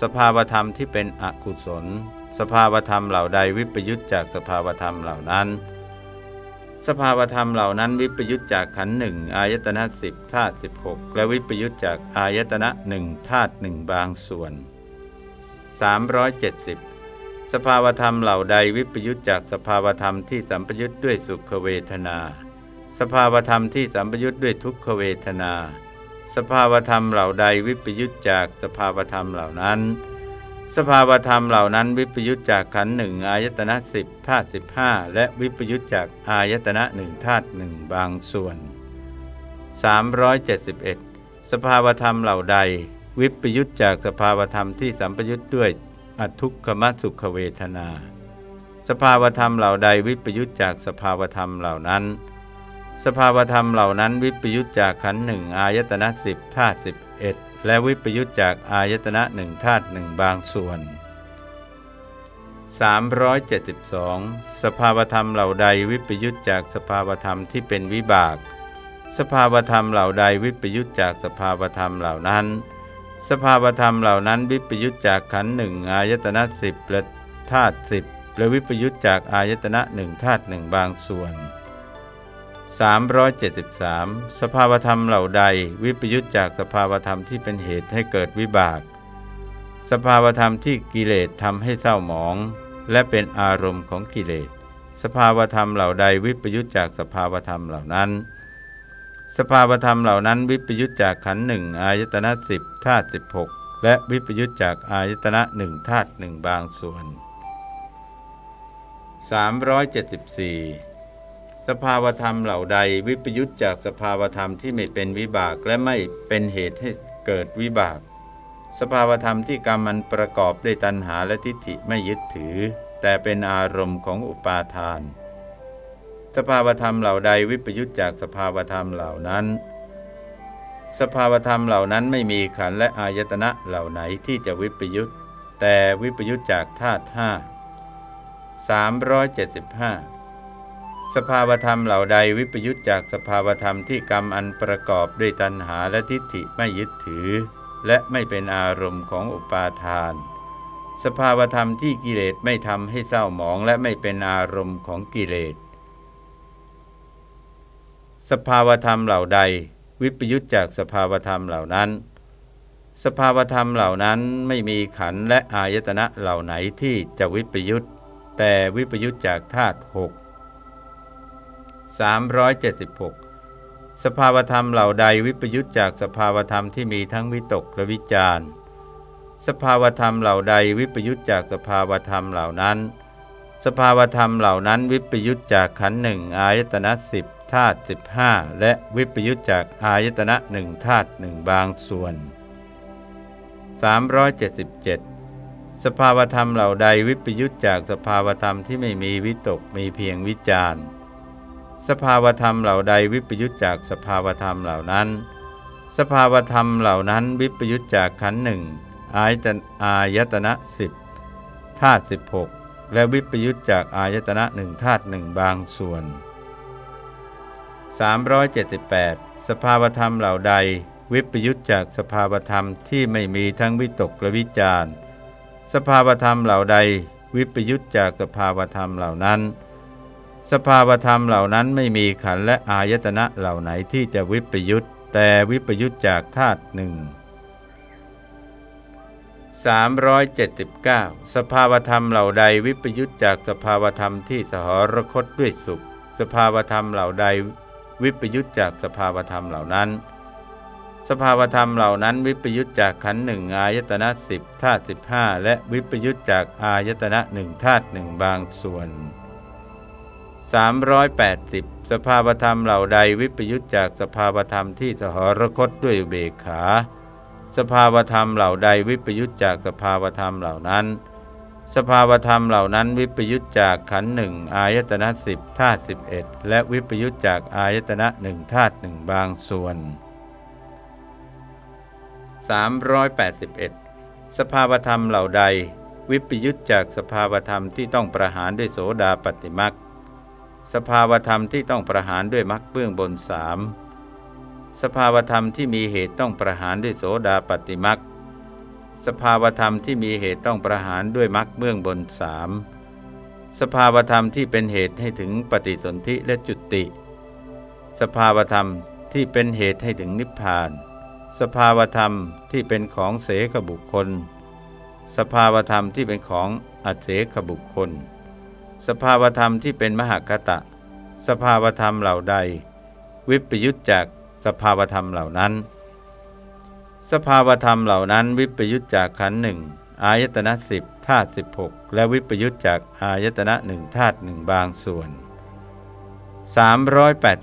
สภาวธรรมที่เป็นอกุศล สภาวธรรมเหล่าใดวิปยุตจากสภาวธรรมเหล่านั้น สภาวธรรมเหล่านั้นวิปยุตจากขันหนึ่งอายตนะสิบธาตุสิบหกและวิปยุตจากอายตนะหนึ่งธาตุหนึ่งบางส่วน 370 สภาวธรรมเหล่าใดวิปยุตจากสภาวธรรมที่สัมปยุตด้วยสุขเวทนา สภาวธรรมที่สัมปยุตด้วยทุกขเวทนา สภาวธรรมเหล่าใดวิปยุตจากสภาวธรรมเหล่านั้น สภาวธรรมเหล่านั้นวิปยุตจากขันหนึ่งอายตนะสิบธาตุสิบห้าและวิปยุตจากอายตนะหนึ่งธาตุหนึ่งบางส่วน 371 สภาวธรรมเหล่าใด วิปยุตจากสภาวธรรมที่สัมปยุตด้วยอทุกขมสุขเวทนา สภาวธรรมเหล่าใดวิปยุตจากสภาวธรรมเหล่านั้น สภาวธรรมเหล่านั้นวิปยุตจากขันหนึ่งอายตนะสิบธาตุสิบเอ็ด และวิปยุตจากอายตนะหนึ่งธาตุหนึ่งบางส่วน 372 สภาวธรรมเหล่าใดวิปยุตจากสภาวธรรมที่เป็นวิบาก สภาวธรรมเหล่าใดวิปยุตจากสภาวธรรมเหล่านั้น สภาวธรรมเหล่านั้นวิปยุตจากขันหนึ่งอายตนะสิบและธาตุสิบและวิปยุตจากอายตนะหนึ่งธาตุหนึ่งบางส่วน 373 สภาวธรรมเหล่าใดวิปยุตจากสภาวธรรมที่เป็นเหตุให้เกิดวิบาก สภาวธรรมที่กิเลสทำให้เศร้าหมอง และเป็นอารมณ์ของกิเลส สภาวธรรมเหล่าใดวิปยุตจากสภาวธรรมเหล่านั้น สภาวธรรมเหล่านั้นวิปยุตจากขันหนึ่งอายตนะสิบธาตุสิบหกและวิปยุตจากอายตนะหนึ่งธาตุหนึ่งบางส่วน 374 สภาวธรรมเหล่าใดวิปยุตจากสภาวธรรมที่ไม่เป็นวิบากและไม่เป็นเหตุให้เกิดวิบาก สภาวธรรมที่กรรมมันประกอบด้วยตัณหาและทิฏฐิไม่ยึดถือ แต่เป็นอารมณ์ของอุปาทาน สภาวธรรมเหล่าใดวิปยุตจากสภาวธรรมเหล่านั้น สภาวธรรมเหล่านั้นไม่มีขันและอายตนะเหล่าไหนที่จะวิปยุตแต่วิปยุตจากธาตุห้าสามร้อยเจ็ดสิบห้า สภาวธรรมเหล่าใดวิปยุตจากสภาวธรรมที่กรรมอันประกอบด้วยตัณหาและทิฏฐิไม่ยึดถือ และไม่เป็นอารมณ์ของอุปาทาน สภาวธรรมที่กิเลสไม่ทำให้เศร้าหมองและไม่เป็นอารมณ์ของกิเลส สภาวธรรมเหล่าใด วิปยุตจากสภาวธรรมเหล่านั้น สภาวธรรมเหล่านั้นไม่มีขันและอายตนะเหล่าไหนที่จะวิปยุตแต่วิปยุตจากธาตุหก 376 สภาวธรรมเหล่าใดวิปยุตจากสภาวธรรมที่มีทั้งวิตกและวิจารสภาวธรรมเหล่าใดวิปยุตจากสภาวธรรมเหล่านั้น สภาวธรรมเหล่านั้นวิปยุตจากขันหนึ่งอายตนะสิบธาตุสิบห้าและวิปยุตจากอายตนะหนึ่งธาตุหนึ่งบางส่วน 377 สภาวธรรมเหล่าใดวิปยุตจากสภาวธรรมที่ไม่มีวิตกมีเพียงวิจารณ์ สภาวธรรมเหล่าใดวิปยุตจากสภาวธรรมเหล่านั้น สภาวธรรมเหล่านั้นวิปยุตจากขันหนึ่งอายตอายตนะสิบธาตุสิบหกและวิปยุตจากอายตนะหนึ่งธาตุหนึ่งบางส่วน 378 สภาวธรรมเหล่าใด วิปยุตจากสภาวธรรมที่ไม่มีทั้งวิตกและวิจารสภาวธรรมเหล่าใด วิปยุตจากสภาวธรรมเหล่านั้น สภาวธรรมเหล่านั้นไม่มีขันและอายตนะเหล่าไหนที่จะวิปยุตแต่วิปยุตจากธาตุหนึ่ง379 สภาวธรรมเหล่าใดวิปยุตจากสภาวธรรมที่สหรคตด้วยสุข สภาวธรรมเหล่าใดวิปยุตจากสภาวธรรมเหล่านั้น สภาวธรรมเหล่านั้นวิปยุตจากขันหนึ่งอายตนะสิบธาตุสิบห้าและวิปยุตจากอายตนะหนึ่งธาตุหนึ่งบางส่วน 380 สภาวธรรมเหล่าใดวิปยุตจากสภาวธรรมที่สหรคตด้วยเบกขา สภาวธรรมเหล่าใดวิปยุตจากสภาวธรรมเหล่านั้น สภาวธรรมเหล่านั้นวิปยุตจากขันหนึ่งอายตนะสิบธาตุสิบเอ็ดและวิปยุตจากอายตนะหนึ่งธาตุหนึ่งบางส่วน 381 สภาวธรรมเหล่าใด วิปยุตจากสภาวธรรมที่ต้องประหารด้วยโสดาปฏิมัก สภาวธรรมที่ต้องประหารด้วยมรรคเบื้องบนสามสภาวธรรมที่มีเหตุต้องประหารด้วยโสดาปฏิมรรคสภาวธรรมที่มีเหตุต้องประหารด้วยมรรคเบื้องบนสามสภาวธรรมที่เป็นเหตุให้ถึงปฏิสนธิและจุติ สภาวธรรมที่เป็นเหตุให้ถึงนิพพาน สภาวธรรมที่เป็นของเสขบุคคล สภาวธรรมที่เป็นของอเสขบุคคล สภาวธรรมที่เป็นมหากตะ สภาวธรรมเหล่าใด วิปยุตจากสภาวธรรมเหล่านั้น สภาวธรรมเหล่านั้น วิปยุตจากขันหนึ่งอายตนะสิบธาตุสิบหกและวิปยุตจากอายตนะหนึ่งธาตุหนึ่งบางส่วน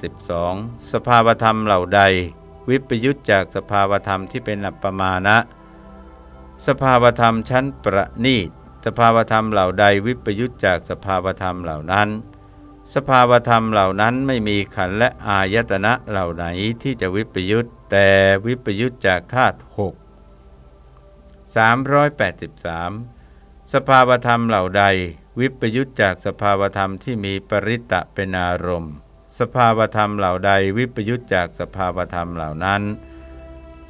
382 สภาวธรรมเหล่าใด วิปยุตจากสภาวธรรมที่เป็นอัปปมาณะสภาวธรรมชั้นประณีต สภาวธรรมเหล่าใดวิปยุตจากสภาวธรรมเหล่านั้น สภาวธรรมเหล่านั้นไม่มีขันและอายตนะเหล่าไหนที่จะวิปยุตแต่วิปยุตจากธาตุหก383สภาวธรรมเหล่าใด วิปยุตจากสภาวธรรมที่มีปริตตะเป็นอารมณ์ สภาวธรรมเหล่าใดวิปยุตจากสภาวธรรมเหล่านั้น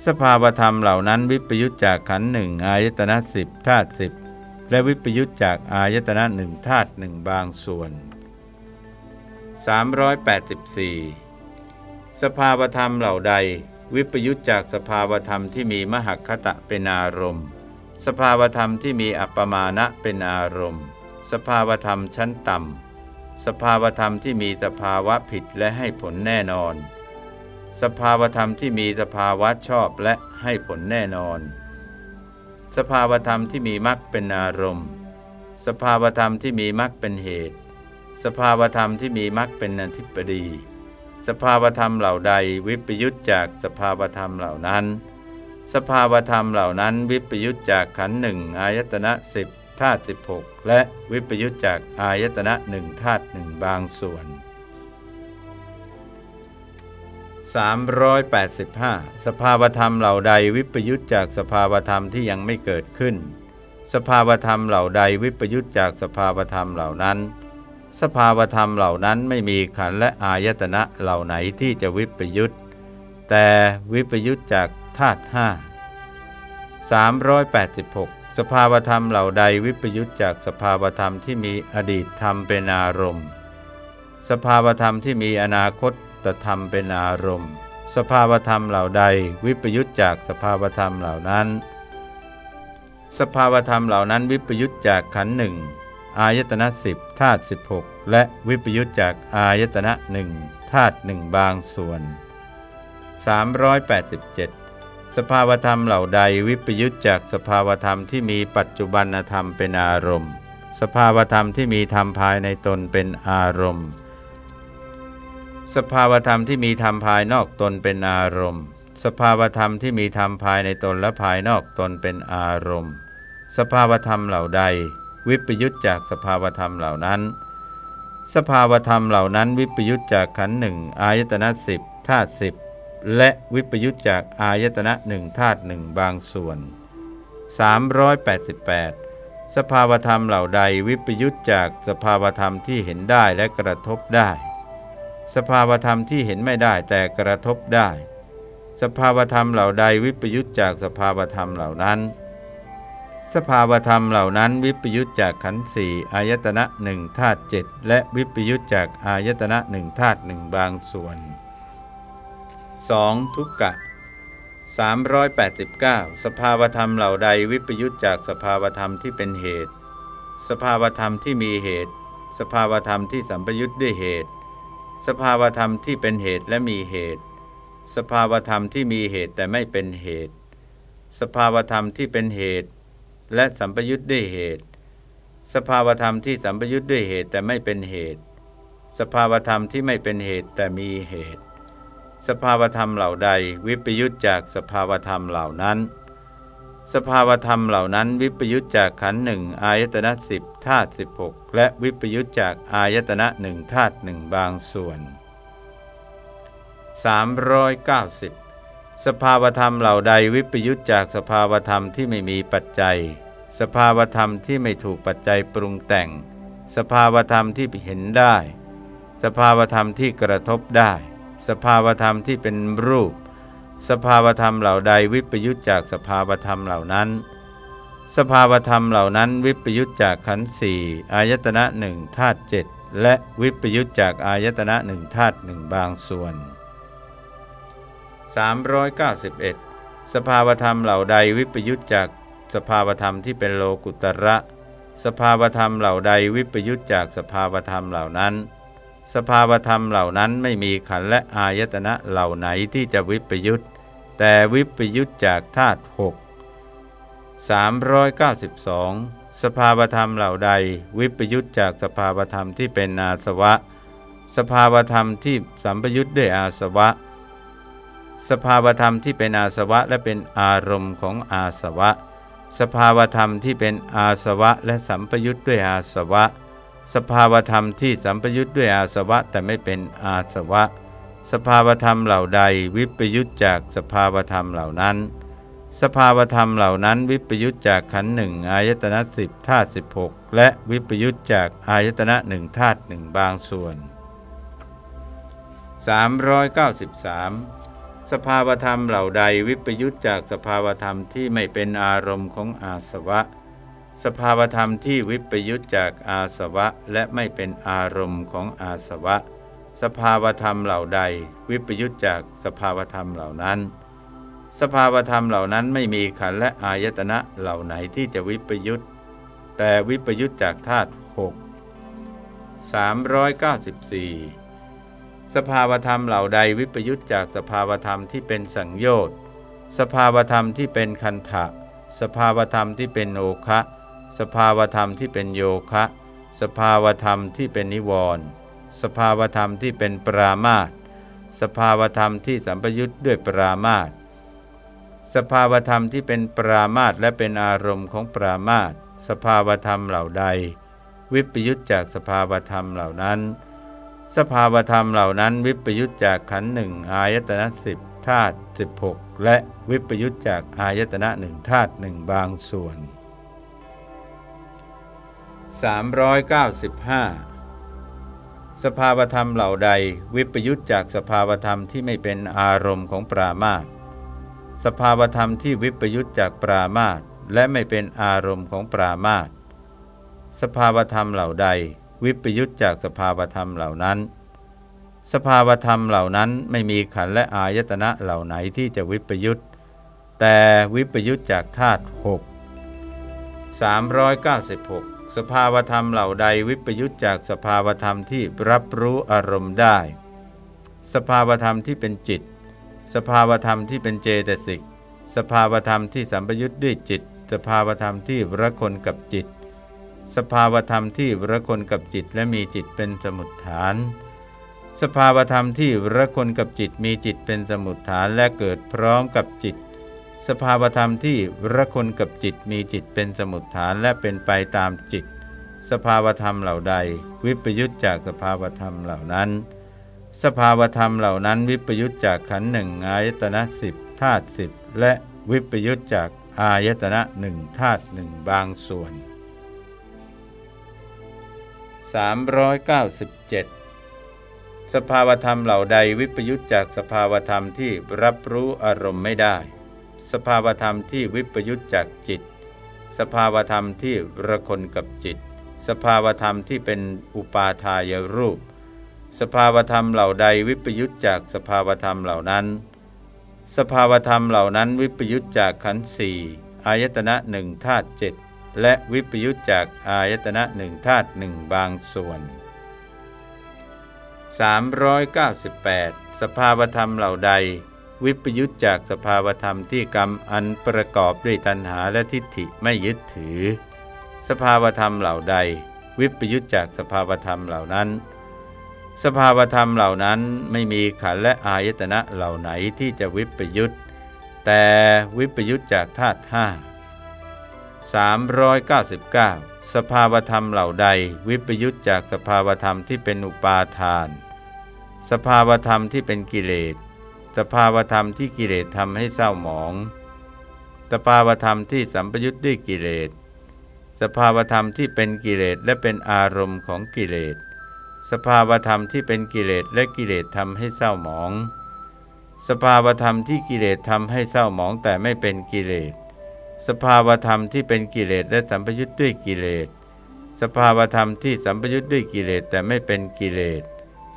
สภาวธรรมเหล่านั้นวิปยุตจากขันหนึ่งอายตนะสิบธาตุสิบ และวิปยุตจากอายตนะหนึ่งธาตุหนึ่งบางส่วน 384 สภาวธรรมเหล่าใด วิปยุตจากสภาวธรรมที่มีมหคตะเป็นอารมณ์ สภาวธรรมที่มีอัปปมาณะเป็นอารมณ์ สภาวธรรมชั้นต่ำ สภาวธรรมที่มีสภาวะผิดและให้ผลแน่นอน สภาวธรรมที่มีสภาวะชอบและให้ผลแน่นอน สภาวธรรมที่มีมรรคเป็นอารมณ์ สภาวธรรมที่มีมรรคเป็นเหตุ สภาวธรรมที่มีมรรคเป็นอธิปดี สภาวธรรมเหล่าใดวิปยุตจากสภาวธรรมเหล่านั้น สภาวธรรมเหล่านั้นวิปยุตจากขันหนึ่งอายตนะสิบธาตุสิบหกและวิปยุตจากอายตนะหนึ่งธาตุหนึ่งบางส่วน 385 สภาวธรรมเหล่าใดวิปยุตจากสภาวธรรมที่ยังไม่เกิดขึ้น สภาวธรรมเหล่าใดวิปยุตจากสภาวธรรมเหล่านั้น สภาวธรรมเหล่านั้นไม่มีขันและอายตนะเหล่าไหนที่จะวิปยุตแต่วิปยุตจากธาตุห้า386 สภาวธรรมเหล่าใดวิปยุตจากสภาวธรรมที่มีอดีตธรรมเป็นอารมณ์ สภาวธรรมที่มีอนาคต ธรรมเป็นอารมณ์ สภาวธรรมเหล่าใดวิปยุตจากสภาวธรรมเหล่านั้น สภาวธรรมเหล่านั้นวิปยุตจากขันหนึ่งอายตนะสิบธาตุสิบหกและวิปยุตจากอายตนะหนึ่งธาตุหนึ่งบางส่วน 387 สภาวธรรมเหล่าใดวิปยุตจากสภาวธรรมที่มีปัจจุบันธรรมเป็นอารมณ์ สภาวธรรมที่มีธรรมภายในตนเป็นอารมณ์ สภาวธรรมที่มีธรรมภายนอกตนเป็นอารมณ์ สภาวธรรมที่มีธรรมภายในตนและภายนอกตนเป็นอารมณ์ สภาวธรรมเหล่าใด วิปยุตจากสภาวธรรมเหล่านั้น สภาวธรรมเหล่านั้นวิปยุตจากขันหนึ่งอายตนะสิบธาตุสิบและวิปยุตจากอายตนะหนึ่งธาตุหนึ่งบางส่วน 388 สภาวธรรมเหล่าใดวิปยุตจากสภาวธรรมที่เห็นได้และกระทบได้ สภาวธรรมที่เห็นไม่ได้แต่กระทบได้ สภาวธรรมเหล่าใดวิปยุตจากสภาวธรรมเหล่านั้น สภาวธรรมเหล่านั้น วิปยุตจากขันธ์สี่อายตนะหนึ่งธาตุเจ็ดและวิปยุตจากอายตนะหนึ่งธาตุหนึ่งบางส่วน 2. ทุกกะ389 สภาวธรรมเหล่าใดวิปยุตจากสภาวธรรมที่เป็นเหตุ สภาวธรรมที่มีเหตุ สภาวธรรมที่สัมปยุตด้วยเหตุ สภาวธรรมที่เป็นเหตุและมีเหตุ สภาวธรรมที่มีเหตุแต่ไม่เป็นเหตุ สภาวธรรมที่เป็นเหตุ และสัมปยุทธ์ด้วยเหตุ สภาวธรรมที่สัมปยุทธ์ด้วยเหตุแต่ไม่เป็นเหตุ สภาวธรรมที่ไม่เป็นเหตุแต่มีเหตุ สภาวธรรมเหล่าใด วิปยุทธจากสภาวธรรมเหล่านั้น สภาวธรรมเหล่านั้นวิปยุทธจากขันหนึ่งอายตนะสิบธาตุสิบหกและวิปยุทธจากอายตนะหนึ่งธาตุหนึ่งบางส่วน 390 สภาวธรรมเหล่าใดวิปยุตจากสภาวธรรมที่ไม่มีปัจจัย สภาวธรรมที่ไม่ถูกปัจจัยปรุงแต่ง สภาวธรรมที่เห็นได้ สภาวธรรมที่กระทบได้ สภาวธรรมที่เป็นรูป สภาวธรรมเหล่าใดวิปยุตจากสภาวธรรมเหล่านั้น สภาวธรรมเหล่านั้น วิปยุตจากขันธ์สี่อายตนะหนึ่งธาตุเจ็ดและวิปยุตจากอายตนะหนึ่งธาตุหนึ่งบางส่วน 391 สภาวธรรมเหล่าใดวิปยุตจากสภาวธรรมที่เป็นโลกุตระ สภาวธรรมเหล่าใดวิปยุตจากสภาวธรรมเหล่านั้น สภาวธรรมเหล่านั้นไม่มีขันและอายตนะเหล่าไหนที่จะวิปยุตแต่วิปยุตจากธาตุหก392สภาวธรรมเหล่าใด วิปยุตจากสภาวธรรมที่เป็นอาสวะ สภาวธรรมที่สัมปยุตด้วยอาสวะ สภาวธรรมที่เป็นอาสวะและเป็นอารมณ์ของอาสวะ สภาวธรรมที่เป็นอาสวะและสัมปยุตด้วยอาสวะ สภาวธรรมที่สัมปยุตด้วยอาสวะแต่ไม่เป็นอาสวะ สภาวธรรมเหล่าใดวิปยุตจากสภาวธรรมเหล่านั้น สภาวธรรมเหล่านั้นวิปยุตจากขันหนึ่งอายตนะสิบธาตุสิบหกและวิปยุตจากอายตนะหนึ่งธาตุหนึ่งบางส่วน 393 สภาวธรรมเหล่าใดวิปยุตจากสภาวธรรมที่ไม่เป็นอารมณ์ของอาสวะ สภาวธรรมที่วิปยุตจากอาสวะและไม่เป็นอารมณ์ของอาสวะ สภาวธรรมเหล่าใด วิปยุตจากสภาวธรรมเหล่านั้น สภาวธรรมเหล่านั้นไม่มีขันและอายตนะเหล่าไหนที่จะวิปยุตแต่วิปยุตจากธาตุหก394สภาวธรรมเหล่าใดวิปยุตจากสภาวธรรมที่เป็นสังโยชน์ สภาวธรรมที่เป็นคันถะสภาวธรรมที่เป็นโอคะ สภาวธรรมที่เป็นโยคะ สภาวธรรมที่เป็นนิวรณ์สภาวธรรมที่เป็นปรามาตสภาวธรรมที่สัมปยุตด้วยปรามาตสภาวธรรมที่เป็นปรามาตและเป็นอารมณ์ของปรามาตสภาวธรรมเหล่าใด วิปยุตจากสภาวธรรมเหล่านั้น สภาวธรรมเหล่านั้น วิปยุตจากขันหนึ่งอายตนะสิบธาตุสิบหกและวิปยุตจากอายตนะหนึ่งธาตุหนึ่งบางส่วน 395 สภาวธรรมเหล่าใดวิปยุตจากสภาวธรรมที่ไม่เป็นอารมณ์ของปรามาตสภาวธรรมที่วิปยุตจากปรามาตและไม่เป็นอารมณ์ของปรามาตสภาวธรรมเหล่าใด วิปยุตจากสภาวธรรมเหล่านั้น สภาวธรรมเหล่านั้นไม่มีขันและอายตนะเหล่าไหนที่จะวิปยุตแต่วิปยุตจากธาตุหก396 สภาวธรรมเหล่าใดวิปยุตจากสภาวธรรมที่รับรู้อารมณ์ได้ สภาวธรรมที่เป็นจิต สภาวธรรมที่เป็นเจตสิก สภาวธรรมที่สัมปยุทธ์ด้วยจิต สภาวธรรมที่ระคนกับจิต สภาวธรรมที่ระคนกับจิตและมีจิตเป็นสมุดฐาน สภาวธรรมที่ระคนกับจิตมีจิตเป็นสมุดฐานและเกิดพร้อมกับจิต สภาวธรรมที่ระคนกับจิตมีจิตเป็นสมุดฐานและเป็นไปตามจิต สภาวธรรมเหล่าใด วิปยุตจากสภาวธรรมเหล่านั้น สภาวธรรมเหล่านั้น วิปยุตจากขันหนึ่งอายตนะสิบธาตุสิบและวิปยุตจากอายตนะหนึ่งธาตุหนึ่งบางส่วน 397 สภาวธรรมเหล่าใดวิปยุตจากสภาวธรรมที่รับรู้อารมณ์ไม่ได้ สภาวธรรมที่วิปยุตจากจิต สภาวธรรมที่ระคนกับจิต สภาวธรรมที่เป็นอุปาทายรูป สภาวธรรมเหล่าใดวิปยุตจากสภาวธรรมเหล่านั้น สภาวธรรมเหล่านั้นวิปยุตจากขันธ์สี่อายตนะหนึ่งธาตุเจ็ดและวิปยุตจากอายตนะหนึ่งธาตุหนึ่งบางส่วน 398 สภาวธรรมเหล่าใด วิปยุตจากสภาวธรรมที่กรรมอันประกอบด้วยตัณหาและทิฏฐิไม่ยึดถือ สภาวธรรมเหล่าใด วิปยุตจากสภาวธรรมเหล่านั้น สภาวธรรมเหล่านั้นไม่มีขันและอายตนะเหล่าไหนที่จะวิปยุตแต่วิปยุตจากธาตุห้า399สภาวธรรมเหล่าใด วิปยุตจากสภาวธรรมที่เป็นอุปาทาน สภาวธรรมที่เป็นกิเลส สภาวธรรมที่กิเลสทำให้เศร้าหมอง สภาวธรรมที่สัมปยุตด้วยกิเลส สภาวธรรมที่เป็นกิเลสและเป็นอารมณ์ของกิเลส สภาวธรรมที่เป็นกิเลสและกิเลสทำให้เศร้าหมอง สภาวธรรมที่กิเลสทำให้เศร้าหมองแต่ไม่เป็นกิเลสสสภาวธรรมที่เป็นกิเลสและสัมปยุทธ์ด้วยกิเลส สภาวธรรมที่สัมปยุทธ์ด้วยกิเลสแต่ไม่เป็นกิเลส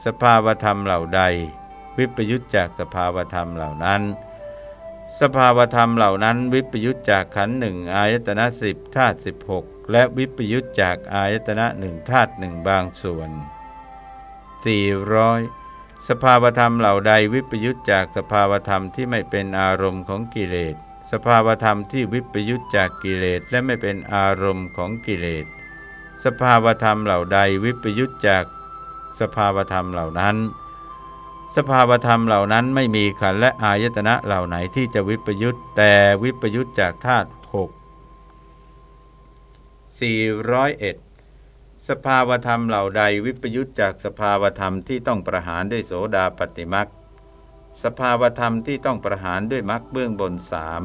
สภาวธรรมเหล่าใด วิปยุทธจากสภาวธรรมเหล่านั้น สภาวธรรมเหล่านั้น วิปยุทธจากขันหนึ่งอายตนะสิบธาตุสิบหกและวิปยุทธจากอายตนะหนึ่งธาตุหนึ่งบางส่วน 400 สภาวธรรมเหล่าใดวิปยุทธจากสภาวธรรมที่ไม่เป็นอารมณ์ของกิเลส สภาวธรรมที่วิปยุทธจากกิเลสและไม่เป็นอารมณ์ของกิเลส สภาวธรรมเหล่าใดวิปยุทธจากสภาวธรรมเหล่านั้น สภาวธรรมเหล่านั้นไม่มีขันและอายตนะเหล่าไหนที่จะวิปยุทธแต่วิปยุทธจากธาตุหก401 สภาวธรรมเหล่าใดวิปยุตจากสภาวธรรมที่ต้องประหารด้วยโสดาปฏิมักสภาวธรรมที่ต้องประหารด้วยมักเบื้องบนสาม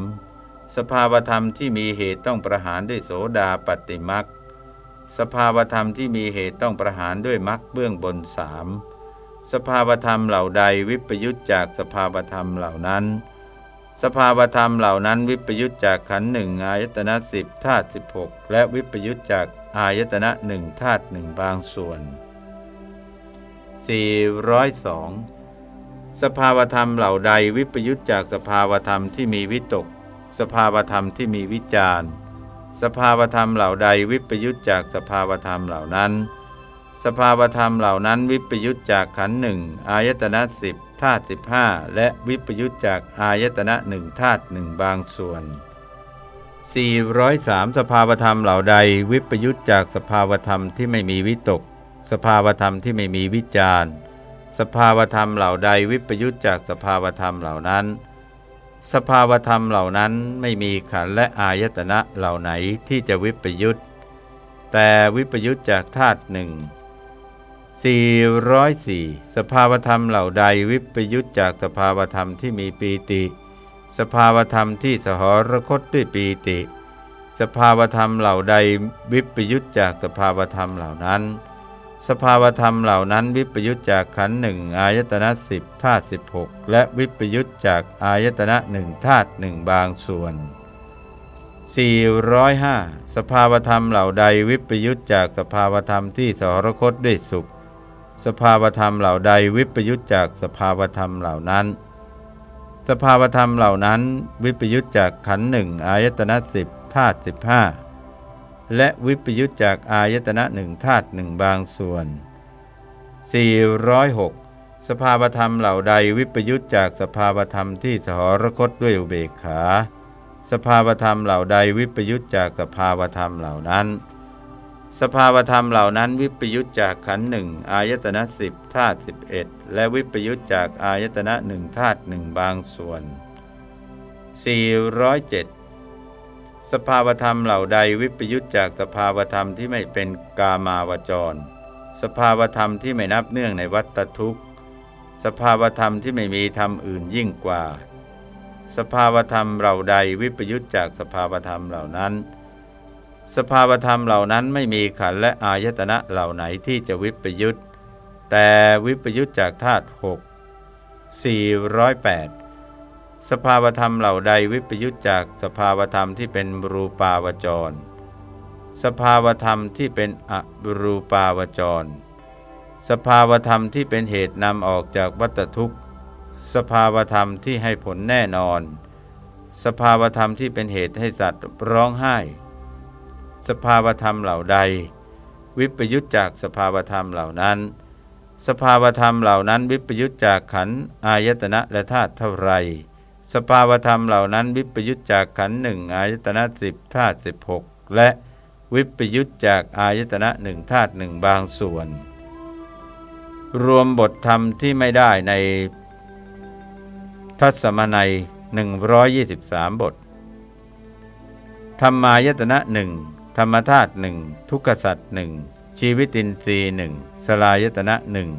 สภาวธรรมที่มีเหตุต้องประหารด้วยโสดาปฏิมักสภาวธรรมที่มีเหตุต้องประหารด้วยมักเบื้องบนสาม สภาวธรรมเหล่าใดวิปยุตจากสภาวธรรมเหล่านั้น สภาวธรรมเหล่านั้น วิปยุตจากขันหนึ่งอายตนะสิบธาตุสิบหกและวิปยุตจากอายตนะหนึ่งธาตุหนึ่งบางส่วน 402 สภาวธรรมเหล่าใดวิปยุตจากสภาวธรรมที่มีวิตก สภาวธรรมที่มีวิจารสภาวธรรมเหล่าใดวิปยุตจากสภาวธรรมเหล่านั้น สภาวธรรมเหล่านั้นวิปยุตจากขันหนึ่งอายตนะสิบธาตุสิบห้าและวิปยุตจากอายตนะหนึ่งธาตุหนึ่งบางส่วน 403 สภาวธรรมเหล่าใดวิปยุตจากสภาวธรรมที่ไม่มีวิตก สภาวธรรมที่ไม่มีวิจารสภาวธรรมเหล่าใดวิปยุตจากสภาวธรรมเหล่านั้น สภาวธรรมเหล่านั้นไม่มีขันและอายตนะเหล่าไหนที่จะวิปยุตแต่วิปยุตจากธาตุหนึ่ง 404 สภาวธรรมเหล่าใดวิปยุตจากสภาวธรรมที่มีปีติ สภาวธรรมที่สหรคตด้วยปีติ สภาวธรรมเหล่าใดวิปยุตจากสภาวธรรมเหล่านั้น สภาวธรรมเหล่านั้นวิปยุตจากขันหนึ่งอายตนะสิบธาตุสิบหกและวิปยุตจากอายตนะหนึ่งธาตุหนึ่งบางส่วน 405 สภาวธรรมเหล่าใดวิปยุตจากสภาวธรรมที่สหรคตด้วยสุข สภาวธรรมเหล่าใดวิปยุตจากสภาวธรรมเหล่านั้น สภาวธรรมเหล่านั้น วิปยุตจากขันหนึ่งอายตนะสิบธาตุสิบห้าและวิปยุตจากอายตนะหนึ่งธาตุหนึ่งบางส่วน 406 สภาวธรรมเหล่าใดวิปยุตจากสภาวธรรมที่สหรคตด้วยอุเบกขา สภาวธรรมเหล่าใดวิปยุตจากสภาวธรรมเหล่านั้น สภาวธรรมเหล่านั้นวิปยุตจากขันหนึ่งอายตนะสิบธาตุสิบเอ็ดและวิปยุตจากอายตนะหนึ่งธาตุหนึ่งบางส่วน 407 สภาวธรรมเหล่าใดวิปยุตจากสภาวธรรมที่ไม่เป็นกามาวจร สภาวธรรมที่ไม่นับเนื่องในวัฏทุกข์ สภาวธรรมที่ไม่มีธรรมอื่นยิ่งกว่า สภาวธรรมเหล่าใดวิปยุตจากสภาวธรรมเหล่านั้น สภาวธรรมเหล่านั้นไม่มีขันและอายตนะเหล่าไหนที่จะวิปยุตแต่วิปยุตจากธาตุหก408สภาวธรรมเหล่าใดวิปยุตจากสภาวธรรมที่เป็นรูปาวจร สภาวธรรมที่เป็นอรูปาวจร สภาวธรรมที่เป็นเหตุนำออกจากวัฏทุกข์ สภาวธรรมที่ให้ผลแน่นอน สภาวธรรมที่เป็นเหตุให้สัตว์ร้องไห้ สภาวธรรมเหล่าใด วิปยุตจากสภาวธรรมเหล่านั้น สภาวธรรมเหล่านั้น วิปยุตจากขันอายตนะและธาตุเท่าไร สภาวธรรมเหล่านั้นวิปยุตจากขันหนึ่งอายตนะสิบธาตุสิบหกและวิปยุตจากอายตนะหนึ่งธาตุหนึ่งบางส่วน รวมบทธรรมที่ไม่ได้ในทัศมนัย123 บท ธรรมายตนะหนึ่ง ธรรมธาตุหนึ่งทุกขสัตว์หนึ่งชีวิตินทรีย์หนึ่งสลายตนะหนึ่ง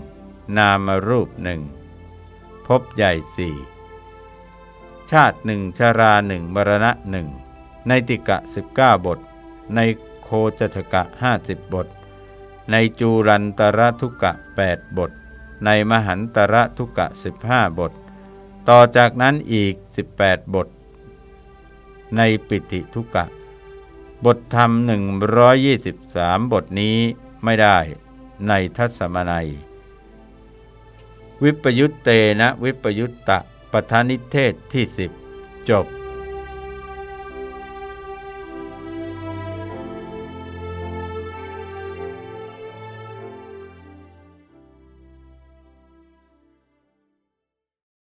นามรูปหนึ่งพบใหญ่สี่ชาติหนึ่งชาราหนึ่งมรณะหนึ่งในติกะสิบเก้าบท ในโคจชกะห้าสิบบท ในจูรันตระทุกะแปดบท ในมหันตระทุกะสิบห้าบท ต่อจากนั้นอีกสิบแปดบท ในปิติทุกะ บทธรรม 123 บทนี้ไม่ได้ในทัศมนัย วิปยุตเตนะวิปยุตตะปทานิเทศที่สิบจบ